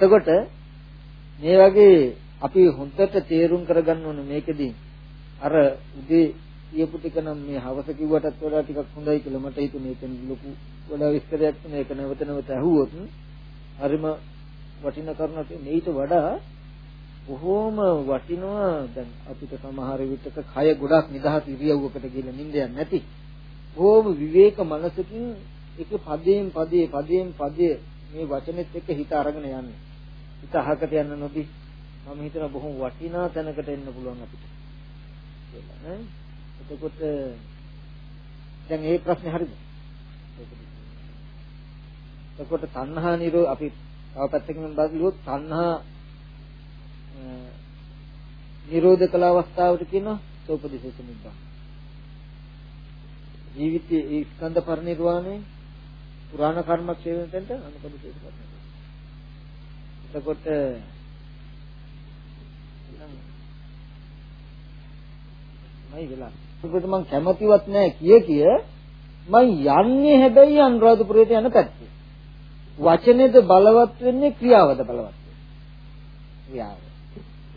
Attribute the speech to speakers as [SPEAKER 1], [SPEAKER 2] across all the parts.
[SPEAKER 1] එතකොට මේ වගේ අපි හොඳට තේරුම් කරගන්න ඕනේ මේකෙදී. අර උදේ කියපු ටික නම් මේ හවස කිව්වටත් වඩා ටිකක් හොඳයි කියලා මට හිතුනේ. එතන ලොකු වඩා විස්තරයක් තියෙන එක නැවත නැවත අහුවොත් හරිම වටින කරුණක්. මේිට වඩා බොහෝම වටිනවා. දැන් අපිට සමහර විටක කය ගොඩක් නිදහස් ඉරියව්වකට ගිහලා නිින්ද යන්නේ නැති. බොහෝම විවේක මනසකින් එක පදයෙන් පදේ පදයෙන් පදේ මේ වචනෙත් එක්ක හිත අරගෙන යන්නේ. හිත අහකට යන්න නොදී මම හිතන බොහොම වටිනා තැනකට එන්න පුළුවන් අපිට කියලා නේ එතකොට දැන් මේ ප්‍රශ්නේ හරිද එතකොට තණ්හා නිරෝ අපි තව පැත්තකින් බලුවොත් තණ්හා නිරෝධ කළ අවස්ථාවට කියනවා සෝපදිශේෂ නිබ්බාන. ජීවිතයේ ඒ ස්කන්ධ පරිනිර්වාණය පුරාණ කර්මක්ෂේත්‍රෙන්ට අනුපදිශේෂ කරනවා. එතකොට මයි වෙලා. ඒකට මම කැමතිවත් නැහැ කිය කිය මම යන්නේ හැබැයි අනුරාධපුරයට යන පැත්තේ. වචනේද බලවත් වෙන්නේ ක්‍රියාවද බලවත් වෙන්නේ? ක්‍රියාව.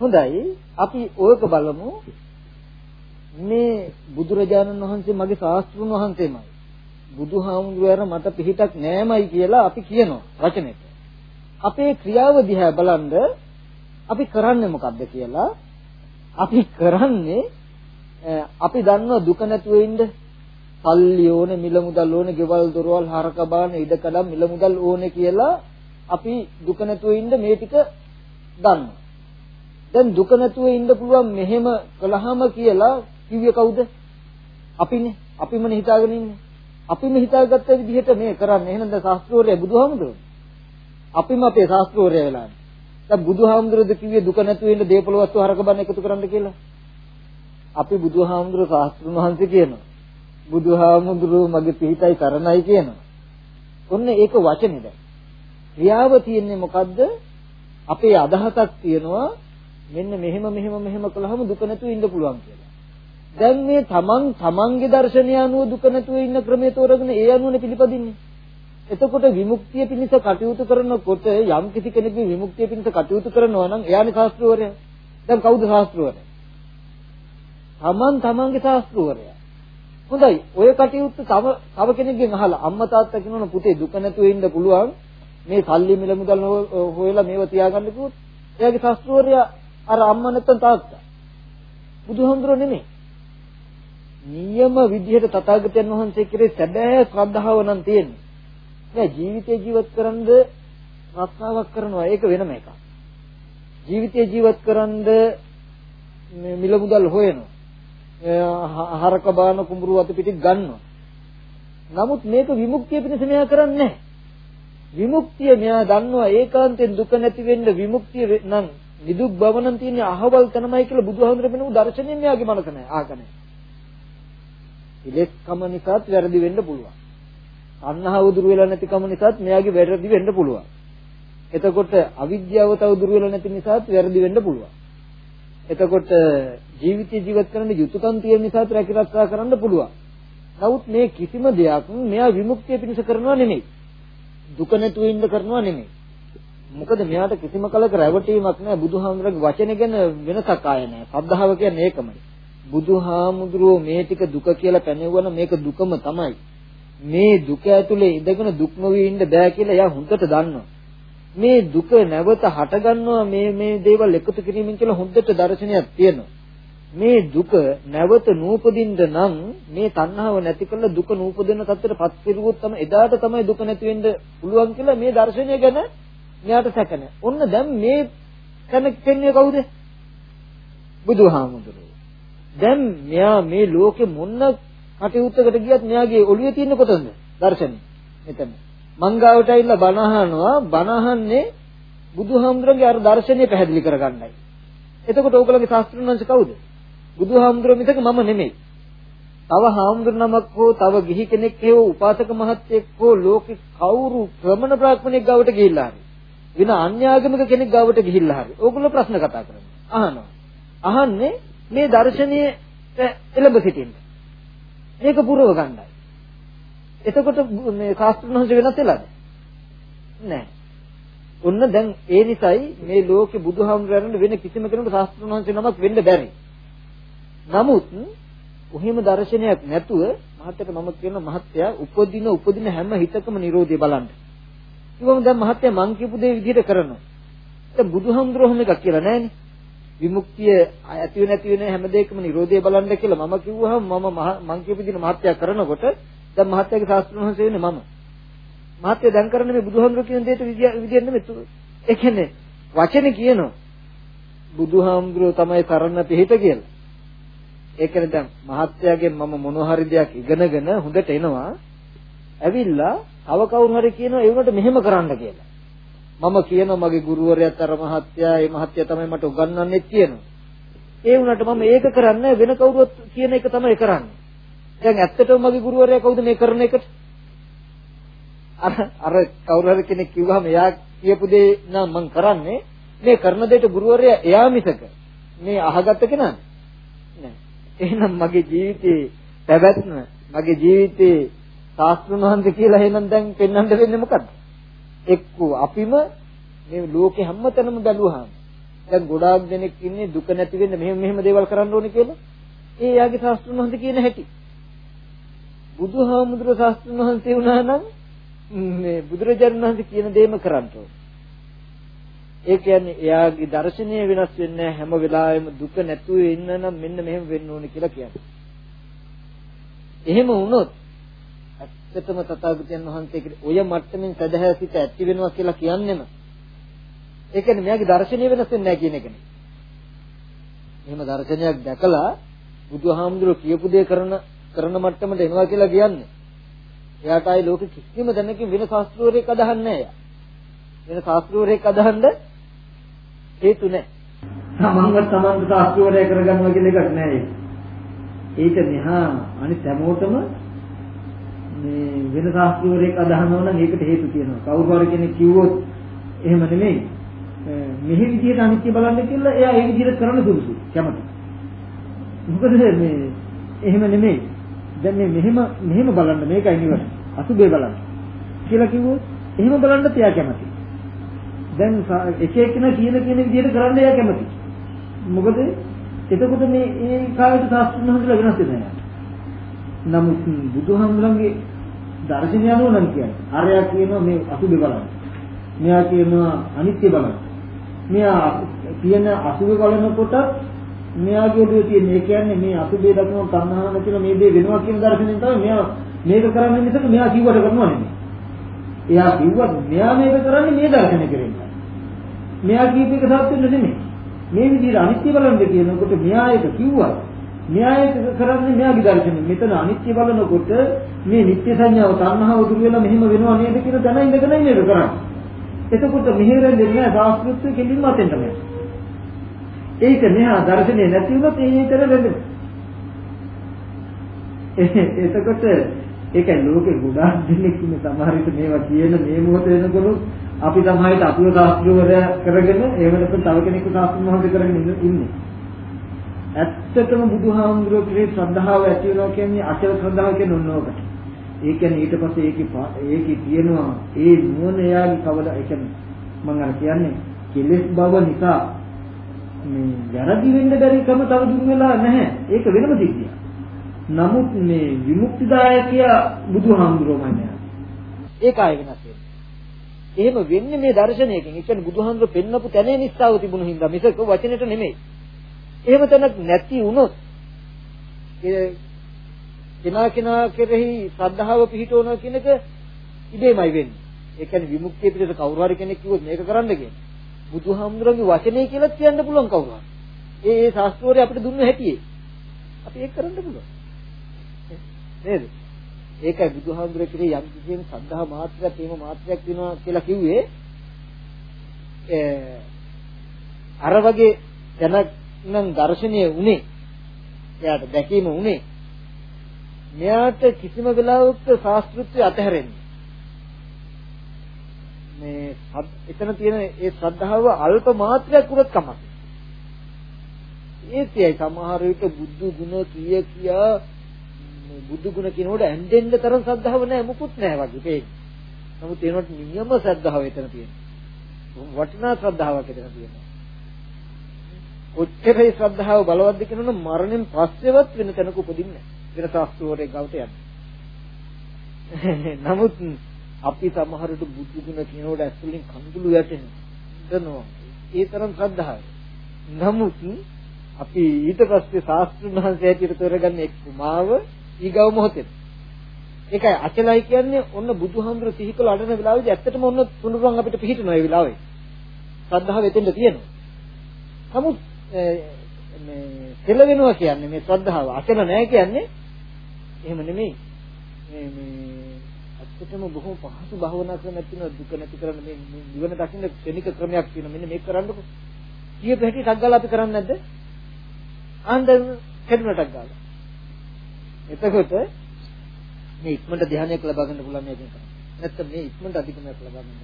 [SPEAKER 1] හොඳයි අපි ඕක බලමු මේ බුදුරජාණන් වහන්සේ මගේ ශාස්ත්‍රුන් වහන්සේමයි බුදුහාමුදුරුවෝ මට පිහිටක් නෑමයි කියලා අපි කියනවා වචනෙට අපේ ක්‍රියාව දිහා බලනද අපි කරන්නේ මොකද්ද කියලා අපි කරන්නේ අපි දන්නවා දුක නැතුව ඉන්න සල්ලි ඕනේ මිල මුදල් ඕනේ ගෙවල් දොරවල් හරක බාන ඉඩකඩම් මිල මුදල් ඕනේ කියලා අපි දුක නැතුව ඉන්න මේ ටික දන්නවා දැන් දුක නැතුව ඉන්න පුළුවන් මෙහෙම කළාම කියලා කිව්වේ කවුද? අපිනේ. අපිමනේ හිතාගෙන ඉන්නේ. අපිම හිතාගත්ත විදිහට මේ කරන්නේ. එහෙනම් දැන් ශාස්ත්‍රෝරය බුදුහාමුදුරුවෝ. අපිම අපේ ශාස්ත්‍රෝරය වෙලා. දැන් බුදුහාමුදුරුවෝද කිව්වේ දුක නැතුව ඉන්න දේපල වස්තු හරක බන්න එකතු කරන්න කියලා. අපි බුදුහාමුදුරුවෝ ශාස්ත්‍රුන් වහන්සේ කියනවා. බුදුහාමුදුරුවෝ මගේ පිහිටයි කරණයි කියනවා. ඔන්න ඒක වචනේ දැන්. ක්‍රියාව තියෙන්නේ මොකද්ද? අපේ අදහසක් තියෙනවා මෙන්න මෙහෙම මෙහෙම මෙහෙම කළාම දුක නැතුව ඉන්න පුළුවන් කියලා. දැන් මේ තමන් තමන්ගේ දර්ශනය අනුව දුක නැතුව ඉන්න ක්‍රමය තෝරගෙන ඒ අනුවනේ පිළිපදින්නේ. එතකොට විමුක්තිය පිණිස කටයුතු කරනකොට යම් කිසි කෙනෙකුගේ විමුක්තිය පිණිස කටයුතු කරනවා නම් එයානේ ශාස්ත්‍රවරයා. දැන් කවුද ශාස්ත්‍රවරයා? තමන් තමන්ගේ ශාස්ත්‍රවරයා. හොඳයි. ඔය කටයුත්ත තව තව කෙනෙක්ගෙන් අහලා අම්මා තාත්තා කියනවා පුතේ දුක නැතුව ඉන්න පුළුවන්. මේ සල්ලි මිල මුදල් හොයලා මේව තියාගන්න කිව්වොත් එයාගේ ශාස්ත්‍රවරයා අර අම්මා නැත්තම් තාත්තා. බුදුහාමුදුරුවෝ නෙමෙයි. නියම විදිහට තථාගතයන් වහන්සේ කෙරේ සැබෑ ශ්‍රද්ධාව නම් තියෙන්නේ. නෑ ජීවිතේ ජීවත් කරන්ද රස්සාවක් කරනවා ඒක වෙනම එකක්. ජීවිතේ ජීවත් කරන්ද මිල මුදල් හොයනවා. හරක බාන කුඹුරු අත පිටින් ගන්නවා. නමුත් මේක විමුක්තිය පිණිස මෙයා කරන්නේ නැහැ. විමුක්තිය මෙයා දන්නවා ඒකාන්තයෙන් දුක නැති වෙන්න විමුක්තිය නම් නිදුක් බව නම් තියෙන්නේ අහවල් තැනමයි කියලා බුදුහාමුදුර වෙනු දර්ශනයෙන් මෙයාගේ මනස නැහැ ආකනේ. ඉලෙක්කම නිසාත් වැරදි වෙන්න පුළුවන්. අන්නහව දුර වෙලා නැතිකම නිසාත් මෙයාගේ වැරදි වෙන්න පුළුවන්. එතකොට අවිද්‍යාව තව දුර වෙලා නැති නිසාත් වැරදි වෙන්න පුළුවන්. එතකොට ජීවිතය ජීවත් කරන්න යුතුයකම් තියෙන නිසාත් රැකිරක්ෂා කරන්න පුළුවන්. නමුත් මේ කිසිම දෙයක් මෙයා විමුක්තිය පිණිස කරනවා නෙමෙයි. දුක නැතුව ඉන්න කරනවා නෙමෙයි. මොකද මෙයාට කිසිම කලක රැවටීමක් නැහැ බුදුහාමුදුරගේ වචනේ ගැන වෙනසක් ආය නැහැ. සද්ධාව කියන්නේ ඒකමයි. බුදුහාමුදුරුවෝ මේ ටික දුක කියලා පැනෙවුවන මේක දුකම තමයි. මේ දුක ඇතුලේ ඉඳගෙන දුක් නොවි ඉන්න බෑ කියලා එයා හොඳට දන්නවා. මේ දුක නැවත හටගන්නවා මේ මේ දේවල් එකතු කිරීමෙන් කියලා හොඳට දර්ශනයක් තියෙනවා. මේ දුක නැවත නූපදින්න නම් මේ තණ්හාව නැති කරලා දුක නූපදින තත්ත්වයට පත් කෙරුවොත් තමයි එදාට තමයි දුක නැති වෙන්න පුළුවන් කියලා මේ දර්ශනය ගැන මෙයාට සැකන. ඔන්න දැන් මේ කෙනෙක් කියන්නේ කවුද? බුදුහාමුදුරුවෝ. දැන් මෙයා මේ ලෝකෙ මොන්න කටයුත්තකට ගියත් මෙයාගේ ඔළුවේ තියෙන කොතනද? දර්ශනේ. මෙතන. මංගාවට ඇවිල්ලා බණ අහනවා බණ අහන්නේ බුදුහාමුදුරන්ගේ අර දර්ශනය පැහැදිලි කරගන්නයි. එතකොට ඕගොල්ලෝගේ ශාස්ත්‍රඥයන්ස කවුද? බුදුහාමුදුරුවෝ මිසක මම නෙමෙයි. තව හාමුදුර නමක් හෝ තව ගිහි කෙනෙක් හෝ උපාසක මහත්තයෙක් හෝ ලෝකේ කවුරු ශ්‍රමණ බ්‍රාහ්මණයෙක් ගාවට ගිහිල්ලා හරි වෙන අන්‍යාගමික කෙනෙක් ගාවට ගිහිල්ලා හරි ඕගොල්ලෝ ප්‍රශ්න කතා කරනවා අහනවා අහන්නේ මේ දර්ශනීයට එළඹ සිටින්න මේක පුරව ගන්නයි එතකොට මේ ශාස්ත්‍රඥ වෙනස් වෙලාද නෑ ඔන්න දැන් ඒ නිසයි මේ ලෝකේ බුදුහාමුදුරන් වෙන කිසිම කෙනෙකුට ශාස්ත්‍රඥ වහන්සේ නමක් වෙන්න බැරි. නමුත් ඔහෙම දර්ශනයක් නැතුව මහත්තයට මම කියන මහත්තයා උපදින උපදින හැම හිතකම Nirodhe බලන්න. කිව්වම දැන් මහත්තයා මං කියපු දේ විදිහට කරනවා. දැන් බුදුහාමුදුරුවෝ හැම එකක් කියලා නෑනේ. විමුක්තිය ඇති වෙ නැති වෙන හැම දෙයකම Nirodhe බලන්න කියලා මම කිව්වහම මම මං කියපු විදිහට මහත්තයා කරනකොට දැන් මහත්තයාගේ ශාස්ත්‍රඥ වහන්සේ වෙන්නේ මම. මහත්තයා දැන් කරන්නේ මේ බුදුහාමුදුරුවෝ කියන දෙයට විදියට නෙමෙයි. ඒ කියන්නේ වචනේ කියනවා බුදුහාමුදුරුවෝ තමයි කරන්න පිළිහිට කියලා. ඒ කියන්නේ දැන් මහත්යාගෙන් මම මොන හරි දෙයක් ඉගෙනගෙන හොඳට එනවා. ඇවිල්ලා තව කවුරු හරි කියනවා ඒ උනට මෙහෙම කරන්න කියලා. මම කියනවා මගේ ගුරුවරයාත් අර මහත්යා ඒ මහත්යා තමයි මට උගන්වන්නේ කියනවා. ඒ වුණාට මම ඒක කරන්නේ වෙන කවුරුත් කියන එක තමයි කරන්නේ. දැන් ඇත්තටම මගේ ගුරුවරයා කවුද මේ කරන එකට? අර අර කවුරු හරි කෙනෙක් කිව්වහම එයා කියපු දේ නම් මම කරන්නේ මේ කරන දෙයට ගුරුවරයා එයා මිසක මේ අහගත්ත කෙනාද? නෑ. එහෙනම් මගේ ජීවිතේ පැවැත්ම මගේ ජීවිතේ ශාස්ත්‍රඥ කියලා එහෙනම් දැන් පෙන්වන්න වෙන්නේ මොකද්ද? එක්කෝ අපිම මේ ලෝකේ හැමතැනම බැලුවාම දැන් ගොඩාක් දෙනෙක් ඉන්නේ දුක නැති වෙන්න මෙහෙම මෙහෙම දේවල් කරන්න ඕනේ කියලා. ඒ යාගේ ශාස්ත්‍රඥ වහන්සේ කියන හැටි. බුදුහාමුදුරුවෝ ශාස්ත්‍රඥ වහන්සේ වුණා නම් මේ බුදුරජාණන් වහන්සේ කියන දේම කරන්න ඕනේ. ඒ කියන්නේ එයාගේ දර්ශනය වෙනස් වෙන්නේ හැම වෙලාවෙම දුක නැතුව ඉන්න නම් මෙන්න මෙහෙම වෙන්න ඕනේ කියලා කියන්නේ. එහෙම වුණොත් ඇත්තටම තථාගතයන් වහන්සේගේ ඔය මට්ටමින් සදහැසිත ඇති වෙනවා කියලා කියන්නේම ඒ කියන්නේ මෙයාගේ දර්ශනය වෙනස් වෙන්නේ නැහැ කියන එකනේ. එහෙම දර්ශනයක් දැකලා බුදුහාමුදුරුවෝ කියපු දේ කරන කරන මට්ටමට එනවා කියලා කියන්නේ. එයාට ආයේ ලෝකෙ කිසිම දැනකින් වෙන ශාස්ත්‍රවරයෙක් අදහන්නේ නැහැ. වෙන ශාස්ත්‍රවරයෙක් අදහන්න හේතු නැහැ. තමන්ව තමන්ට ශාස්ත්‍රවරය කරගන්නවා කියන එකක් නෑ ඒක. ඒක මෙහා අනිත් හැමෝටම මේ වෙන ශාස්ත්‍රවරයෙක් අදහනවා නම් ඒකට හේතු තියෙනවා. කවුරු හරි කෙනෙක් කිව්වොත් එහෙම නෙමෙයි. මෙහි විදියට අනිත්‍ය බලන්න කියලා එයා ඒ විදියට කරන්න සුදුසු කැමති. මොකද මේ එහෙම නෙමෙයි. දැන් මේ මෙහෙම මෙහෙම බලන්න මේකයි නිවන. අසුබේ බලන්න. කියලා කිව්වොත් එහෙම බලන්න තියා කැමති. දැන් එක එකන කියන කියන විදිහට කරන්න එයා කැමති. මොකද එතකොට මේ ඒ කාලේට සාස්ත්‍රණ හොඳලා වෙනස් වෙනවා. නමුත් බුදුහාමුදුරන්ගේ දර්ශනය අනුව නම් කියන්නේ අරයා කියනවා මේ අසුබේ බලන්න. මෙයා කියනවා අනිත්‍ය බලන්න. මෙයා කියන අසුබේ බලනකොට මෙයාගේ ඔළුවේ තියෙන ඒ කියන්නේ මේ අසුබේ දක්වන තණ්හාව නැතිව මේ දේ වෙනවා කියන දර්ශනයෙන් තමයි මෙයා මේක කරන්නේ මිසක මෙයා කිව්වට කරනවා නෙමෙයි. එයා කිව්වත් මෙයා මේක කරන්නේ මේ දර්ශනය කෙරෙන්න. මෙයා කීප එක සත්‍ය නෙමෙයි. මේ විදිහට අනිත්‍ය බලන්න කියනකොට මෙයා ඒක කිව්වා. මෙයා ඒක කරන්නේ මෙයාගේ දර්ශනය. මෙතන අනිත්‍ය බලනකොට මේ නිත්‍ය සංඥාව තණ්හාව දුර වෙලා මෙහෙම වෙනවා නේද කියලා දැන ඉඳගෙන නේද කරන්නේ. එතකොට මෙහෙරෙන්නේ නැහැ සාස්කෘතික කෙලින්ම අතෙන් තමයි. ඒක මෙහා දර්ශනේ නැති වුණොත් ඒ හේතර වෙන්නේ. එතකොට ඒක ලෝකේ ගොඩාක් දෙනෙක් ඉන්න සමහර විට මේවා කියන මේ මොහොත වෙනකොට අපි සමහරවිට අපිව ශාස්ත්‍රවරයා කරගෙන ඒ වෙනකොට තව කෙනෙක්ව ශාස්ත්‍රඥ මහත් කරගෙන ඉන්නේ. ඇත්තටම බුදුහාමුදුරුවෝ කෙරේ ශ්‍රද්ධාව ඇති වෙනවා කියන්නේ අචල ශ්‍රද්ධාව කියන්නේ ඔන්නෝකට. ඒ කියන්නේ ඊට පස්සේ ඒකේ ඒකේ තියෙනවා ඒ නුවණ එයාගේ කවදා ඒ කියන්නේ මම අර කියන්නේ කෙලෙස් බව නිසා මේ වැරදි වෙන්න බැරි කම තව දුරු වෙලා නැහැ. ඒක වෙනම සිද්ධියක්. නමුත් මේ විමුක්තිදායකය බුදුහාමුදුරුවෝමයි. ඒකයි වෙනස් වෙන්නේ. එහෙම වෙන්නේ මේ දර්ශනයකින්. ඒ කියන්නේ බුදුහාමුදුරුවෝ පෙන්නපු තැනේ නිස්සාව තිබුණු හින්දා මිසක වචනෙට නෙමෙයි. එහෙම තැනක් නැති වුණොත් ඒ කෙනා කෙනා කෙරෙහි ශ්‍රද්ධාව පිහිටවනවා කියන එක ඉබේමයි වෙන්නේ. ඒ කියන්නේ විමුක්තිය පිටට කවුරු හරි කෙනෙක් කිව්වොත් මේක කරන්න කියන්නේ. බුදුහාමුදුරන්ගේ වචනේ කියලා කියන්න පුළුවන් කවුරු හරි. ඒ ඒ ශාස්ත්‍රෝරය අපිට දුන්න හැටියේ. අපි ඒක කරන්න පුළුවන්. නේද? ඒකයි බුදුහාමුදුරේ කියේ යම් කිසිම සද්ධා මාත්‍රයක් තේම මාත්‍රයක් වෙනවා කියලා කිව්වේ අර වගේ දැනක් නම් දර්ශනීය උනේ එයාට දැකීම උනේ මෙයාට කිසිම වෙලාවක ශාස්ත්‍රීය අතහැරෙන්නේ මේ එතන තියෙන ඒ ශ්‍රද්ධාව අල්ප මාත්‍රයක් උනත් කමක්. ඒකයි සමහර විට බුදු ගුණ කිය කියා බුදු ගුණ කියනකොට ඇඳෙන්න තරම් ශ්‍රද්ධාව නැහැ මුකුත් නැහැ වගේ පේන්නේ. නමුත් ඒනොත් නියම ශ්‍රද්ධාව එතන තියෙනවා. වටිනා ශ්‍රද්ධාවක් එතන තියෙනවා. කොච්චරයි ශ්‍රද්ධාව බලවත්ද කියනොත් මරණයෙන් පස්සෙවත් වෙන තැනක උපදින්නේ වෙන ශාස්ත්‍රවරේ ගාවට යන්නේ. නමුත් අපි සමහරට බුදු ගුණ කියනකොට ඇස්වලින් කඳුළු වැටෙනවා. ඒ තරම් ශ්‍රද්ධාවයි. නමුත් අපි ඊට පස්සේ ශාස්ත්‍රඥ වහන්සේ ඇටියට තෝරගන්න එක් කුමාව ඊගව මොහොතේ. ඒකයි අචලයි කියන්නේ ඔන්න බුදුහාමුදුර සිහි කළ අඩන වෙලාවේදී ඇත්තටම ඔන්න තුනුරුවන් අපිට පිහිටනවා ඒ වෙලාවේ. ශ්‍රද්ධාව එතෙන්ද තියෙනවා. නමුත් මේ කෙල වෙනවා කියන්නේ මේ ශ්‍රද්ධාව අචල නැහැ කියන්නේ එහෙම නෙමෙයි. මේ මේ ඇත්තටම බොහෝ පහසු භවනා ක්‍රමයක් තියෙනවා දුක නැති කරන්න මේ නිවන දකින්න ක්ෂණික ක්‍රමයක් තියෙනවා. මෙන්න මේක කරන්නකො. කීප හැටි ටක් ගාලා අපි කරන්නේ නැද්ද? ආන්දර කෙරුණටක් ගාලා. එතකොට මේ ඉක්මනට ධානයක් ලබා ගන්න පුළුවන් මේකෙන් කරන්නේ. නැත්තම් මේ ඉක්මනට අධිකමයක් ලබා ගන්න.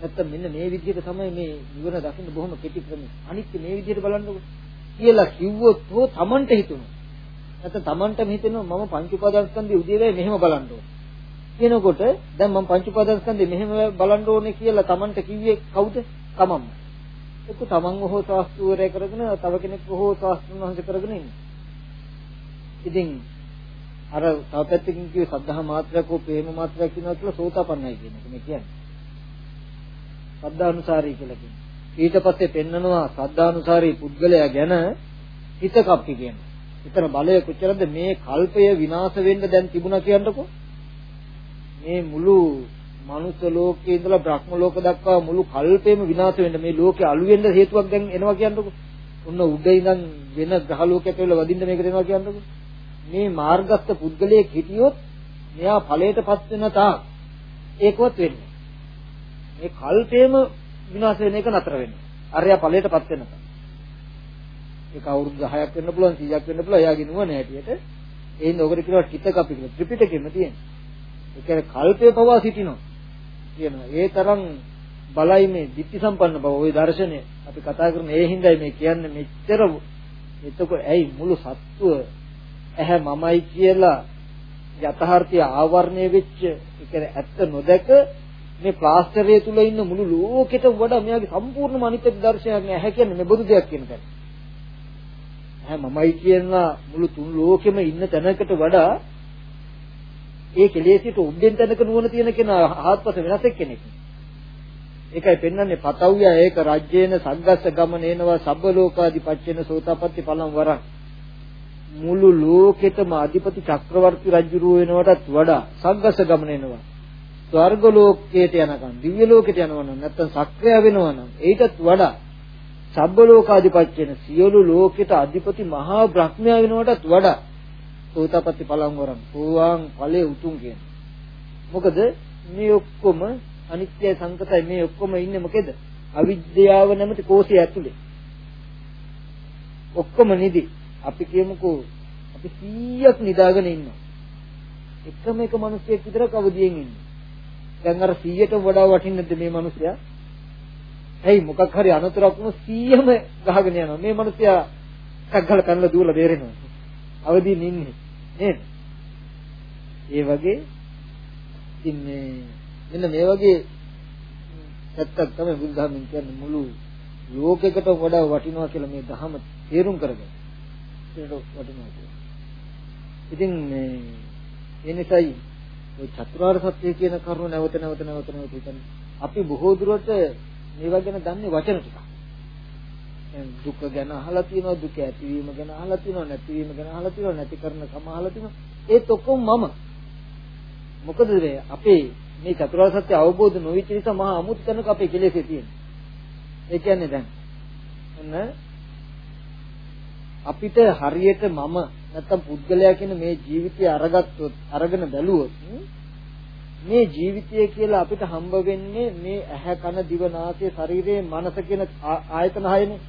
[SPEAKER 1] නැත්තම් මෙන්න මේ විදිහට තමයි මේ නිවන දකින්න බොහොම කෙටි ක්‍රමය. අනිත් මේ විදිහට බලන්නකො කියලා කිව්වොත් හෝ Tamanට හිතුණා. නැත්නම් Tamanටම හිතෙනවා මම පංච උපාදානස්කන්ධය උදේවැය මෙහෙම බලන්න ඕනේ. කියනකොට දැන් මම පංච උපාදානස්කන්ධය මෙහෙම බලන්න ඕනේ කියලා Tamanට කිව්වේ කවුද? තමන්ම. එක්ක තමන්ව හෝ ශාස්ත්‍රූරය කරගෙන තව කෙනෙක් හෝ ශාස්ත්‍රඥ වහන්සේ කරගෙන ඉන්නේ. ඉතින් අර තව පැත්තකින් කිව්වේ සද්ධා මාත්‍රයක් හෝ ප්‍රේම මාත්‍රයක් කියනවා කියලා සෝතාපන්නයි කියන එක මේ කියන්නේ. සද්ධානුසාරී කියලා කියන්නේ. ඊට පස්සේ පෙන්නනවා සද්ධානුසාරී පුද්ගලයා ගැන හිත කප්පි කියනවා. එතන බලය කොච්චරද මේ කල්පය විනාශ වෙන්න දැන් තිබුණා කියන්නකෝ. මේ මුළු මනුස්ස ලෝකේ ඉඳලා බ්‍රහ්ම ලෝක දක්වා මුළු කල්පෙම විනාශ වෙන්න මේ ලෝකේ අලු වෙන්න හේතුවක් දැන් එනවා කියන්නකෝ. ඔන්න උඩ ඉඳන් වෙන ග්‍රහ ලෝකයට වෙලා වදින්න මේක දෙනවා කියන්නකෝ. මේ මාර්ගස්ත පුද්ගලයෙක් හිටියොත් මෙයා ඵලයටපත් වෙන තාක් ඒකවත් වෙන්නේ. මේ කල්පේම විනාශ වෙන එක නතර වෙන්නේ. අරයා ඵලයටපත් වෙන තාක්. ඒක අවුරුදු 10ක් වෙන්න පුළුවන් 100ක් වෙන්න පුළුවන් එයාගේ නුවණ හැටියට. ඒ ඉන්න ඔකට කියනවා චිත්තකප්පි කියලා. ත්‍රිපිටකෙම තියෙනවා. ඒ කියන්නේ කල්පේ පවා සිටිනවා. කියනවා. ඒ තරම් බලයි මේ ධිට්ඨි සම්පන්න බව ওই දර්ශනය අපි කතා කරන ඒ හිඳයි මේ කියන්නේ මෙච්චර එතකොට ඇයි මුළු සත්ව ඇහැ මමයි කියලා යථාර්ථය ආවරණය වෙච්ච ඒ ඇත්ත නොදක මේ ප්ලාස්ටරය තුල ඉන්න මුළු ලෝකෙට වඩා මෙයාගේ සම්පූර්ණම අනිත්‍ය දර්ශනයක් නෑ ඇහැ කියන්නේ මේ බොදු දෙයක් කියන තැන. ඇහැ මමයි කියන මුළු තුන් ලෝකෙම ඉන්න තැනකට වඩා ඒ කෙලෙසිට උද්දෙන් තැනක නුවණ තියෙන කෙනා ආත්පස වෙනස් කෙනෙක්. ඒකයි පෙන්වන්නේ පතව්‍ය ඒක රජ්‍යේන සංගස්ස ගමනේනවා සබ්බ ලෝකාදි පච්චේන සෝතාපට්ටි පලම් වරන්. මුළු ලෝකෙතම අධිපති චක්‍රවර්ති රජුරුව වෙනවටත් වඩා සංගස්ස ගමනේනවා. ස්වර්ග ලෝකයට යනකම් දිව්‍ය ලෝකයට යනවා නම් නැත්නම් සක්‍රිය වෙනවා නම් ඒකත් වඩා සබ්බ ලෝකාධිපත්‍යන සියලු ලෝකෙට අධිපති මහා බ්‍රහ්මයා වෙනවටත් වඩා සෝතාපට්ටි පලං වරන් සෝවාන් ඵලයේ උතුම් කියන. මොකද මේ ඔක්කොම අනිත්‍ය සංකතයි මේ ඔක්කොම ඉන්නේ මොකේද? අවිද්‍යාව නැමැති කෝෂය ඇතුලේ. ඔක්කොම නිදි. අපි කියමුකෝ අපි 100ක් නිදාගෙන ඉන්නවා. එකම එක මිනිහෙක් විතර කවදියෙන් ඉන්නේ. දැන් අර 100ට වඩා වටින්නද මේ මිනිසයා? ඇයි මොකක් හරි අනතුරක් වුණොත් 100ම ගහගෙන යනවා. මේ මිනිසයා එකක් ගහලා කනලා දුවලා බේරෙනවා. අවදීන් ඉන්නේ නේද? ඒ වගේ ඉතින් මේ මෙන්න මේ වගේ පැත්තක් තමයි බුදුදහමෙන් කියන්නේ මුළු ලෝකයකට වඩා වටිනවා කියලා මේ ධහම තේරුම් කරගන්න. ඒක වටිනවා කියන්නේ. ඉතින් මේ ඒ නිසායි ওই චතුරාර්ය සත්‍ය කියන කරුණ නැවත නැවත නැවත නැවත හිතන්නේ. අපි බොහෝ දුරට මේවා ගැන දන්නේ වචන ටිකක්. දුක ගැන අහලා තියෙනවා දුක ඇතිවීම ගැන අහලා තියෙනවා නැතිවීම ගැන අහලා තියෙනවා නැති කරන කම අහලා තියෙනවා. ඒත් ඔක්කොම මම. මොකද අපේ මේ චතුරාර්ය සත්‍ය අවබෝධ නොවිච්ච නිසා මහා අමුතු තැනක අපේ කෙලෙසේ තියෙනවා ඒ කියන්නේ දැන් ඔන්න අපිට හරියට මම නැත්තම් පුද්ගලයා කියන මේ ජීවිතය අරගත්තොත් අරගෙන බැලුවොත් මේ ජීවිතය කියලා අපිට හම්බ වෙන්නේ මේ ඇහැ කන දිව නාසය ශරීරය මනස කියන ආයතන හයනේ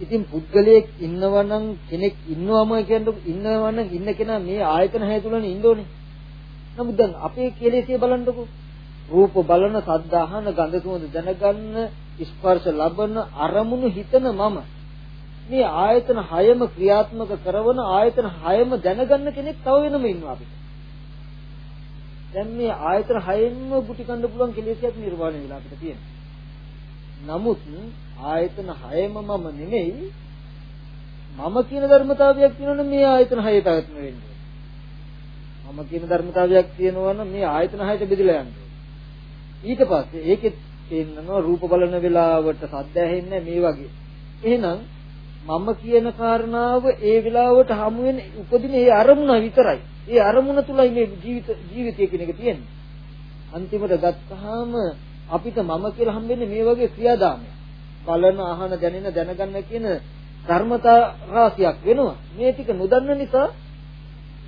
[SPEAKER 1] ඉතින් පුද්ගලයෙක් ඉන්නවනම් කෙනෙක් ඉන්නවම කියන්නේ ඉන්නවනම් ඉන්න කෙනා මේ ආයතන හය තුලනේ ඉන්න ඕනේ. නමුත් දැන් අපේ කෙලෙසිය බලන්නකෝ. රූප බලන, සද්ද අහන, ගඳ සුවඳ දැනගන්න, ස්පර්ශ ලබන, අරමුණු හිතන මම. මේ ආයතන හයම ක්‍රියාත්මක කරන ආයතන හයම දැනගන්න කෙනෙක් තව වෙනම ඉන්නවා අපිට. දැන් මේ ආයතන හයෙන්ම ගුටි කන්න පුළුවන් කෙලෙසයක් නිර්වාණය වෙලා අපිට තියෙනවා. නමුත් ආයතන හයම මම නෙමෙයි මම කියන ධර්මතාවයක් තියෙනවනේ මේ ආයතන හයේ පැවැත්ම වෙන්නේ. මම කියන ධර්මතාවයක් තියෙනවා නම් මේ ආයතන හයට බෙදලා යන්නේ. ඊට පස්සේ ඒකෙත් තේන්නනවා රූප බලන වෙලාවට සද්ද ඇහෙන්නේ මේ වගේ. එහෙනම් මම කියන කාරණාව ඒ වෙලාවට හමු වෙන උපදින ඒ අරමුණ විතරයි. ඒ අරමුණ තුලයි මේ ජීවිත ජීවිතය කියන එක තියෙන්නේ. අන්තිමට ගත්තාම අපිට මම කියලා හම්බෙන්නේ මේ වගේ ක්‍රියාදාමයක්. බලන, අහන, දැනෙන, දැනගන්න කියන ධර්මතා රාශියක් වෙනවා. මේ ටික නොදන්න නිසා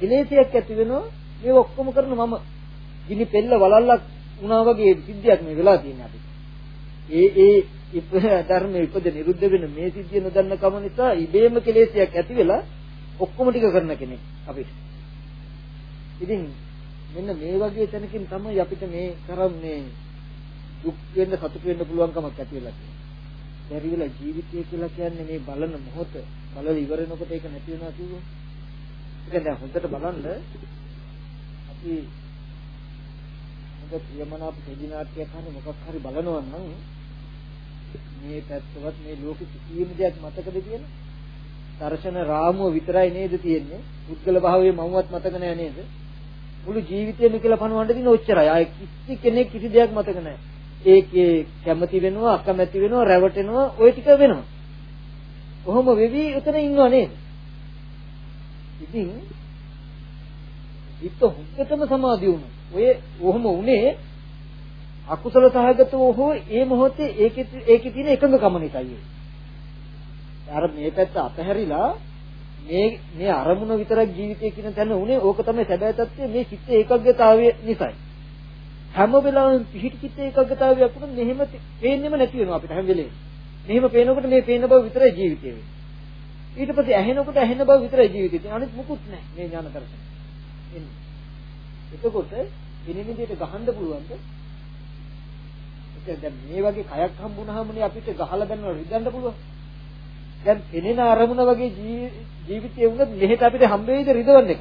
[SPEAKER 1] කෙලෙසයක් ඇති වෙනවා. මේ ඔක්කොම කරන මම ගිනි පෙල්ල වලල්ලක් වුණා වගේ සිද්ධියක් මේ වෙලා තියෙන්නේ අපිට. ඒ ඒ ධර්මයේ ඉපද නිරුද්ධ වෙන මේ සිද්ධිය නොදන්න කම නිසා ඉබේම කෙලෙසයක් ඇති වෙලා ඔක්කොම ටික කරන කෙනෙක් අපිට. ඉතින් මෙන්න මේ වගේ තැනකින් තමයි අපිට මේ කරන්නේ දුක් වෙන්න සතුට වෙන්න පුළුවන්කමක් ඇති වෙලා තියෙන්නේ. බැරි වෙලා ජීවිතය කියලා කියන්නේ මේ බලන මොහොත බලලා ඉවර වෙනකොට ඒක නැති වෙනවා කිව්වොත්. ඒක දැන් හොඳට බලන්න අපි හොඳ ප්‍රියමනාප දෙවි නාට්‍යයක් අහන්නේ මොකක් හරි බලනවා නම් මේ පැත්තවත් මේ ලෝකෙ කිසිම දෙයක් මතකද කියලා? දර්ශන රාමුව විතරයි නේද තියෙන්නේ? පුද්ගල භාවයේ මමවත් මතක නෑ නේද? මුළු ජීවිතේම කියලා පණවන්න දින ඔච්චරයි. ආයේ කිසි කෙනෙක් කිසි දෙයක් මතක නෑ. ඒකේ කැමති වෙනවා අකමැති වෙනවා රැවටෙනවා ওই ටික වෙනවා. කොහොම වෙවි උතන ඉන්නව නේද? ඉතින් හිත හුද්දටම සමාධිය වුණා. ඔය කොහොම උනේ අකුසල සහගතව හෝ ඒ මොහොතේ ඒකේ ඒකේ තියෙන එකඟකම නිසායි. අර මේ පැත්ත අතහැරිලා මේ මේ අරමුණ විතරක් ජීවිතය කියන තැන උනේ ඕක තමයි සැබෑ තත්ත්වය මේ චිත්ත ඒකග්ගතාවය නිසායි. හැම වෙලාවෙම පිහිටි චිත්ත ඒකග්ගතාවයක් වුණොත් මෙහෙම පේන්නෙම නැති වෙනවා අපිට හැම වෙලේම. මෙහෙම පේනකොට මේ පේන බව විතරයි ජීවිතය වෙන්නේ. ඊට පස්සේ ඇහෙනකොට ඇහෙන බව විතරයි ජීවිතය. අනිත් මුකුත් නැහැ මේ ඥාන දර්ශනය. එන්නේ. එතකොට පිනිමිදියට ගහන්න පුළුවන්ද? ඒක දැන් මේ වගේ කයක් හම්බුනහමනේ අපිට ගහලා බැලනවා රිදන්න පුළුවන්. දැන් පෙනෙන අරමුණ වගේ ජීවිතයේ වුණත් මෙහෙට අපිට හම්බ වෙයිද රිදවන්න එක.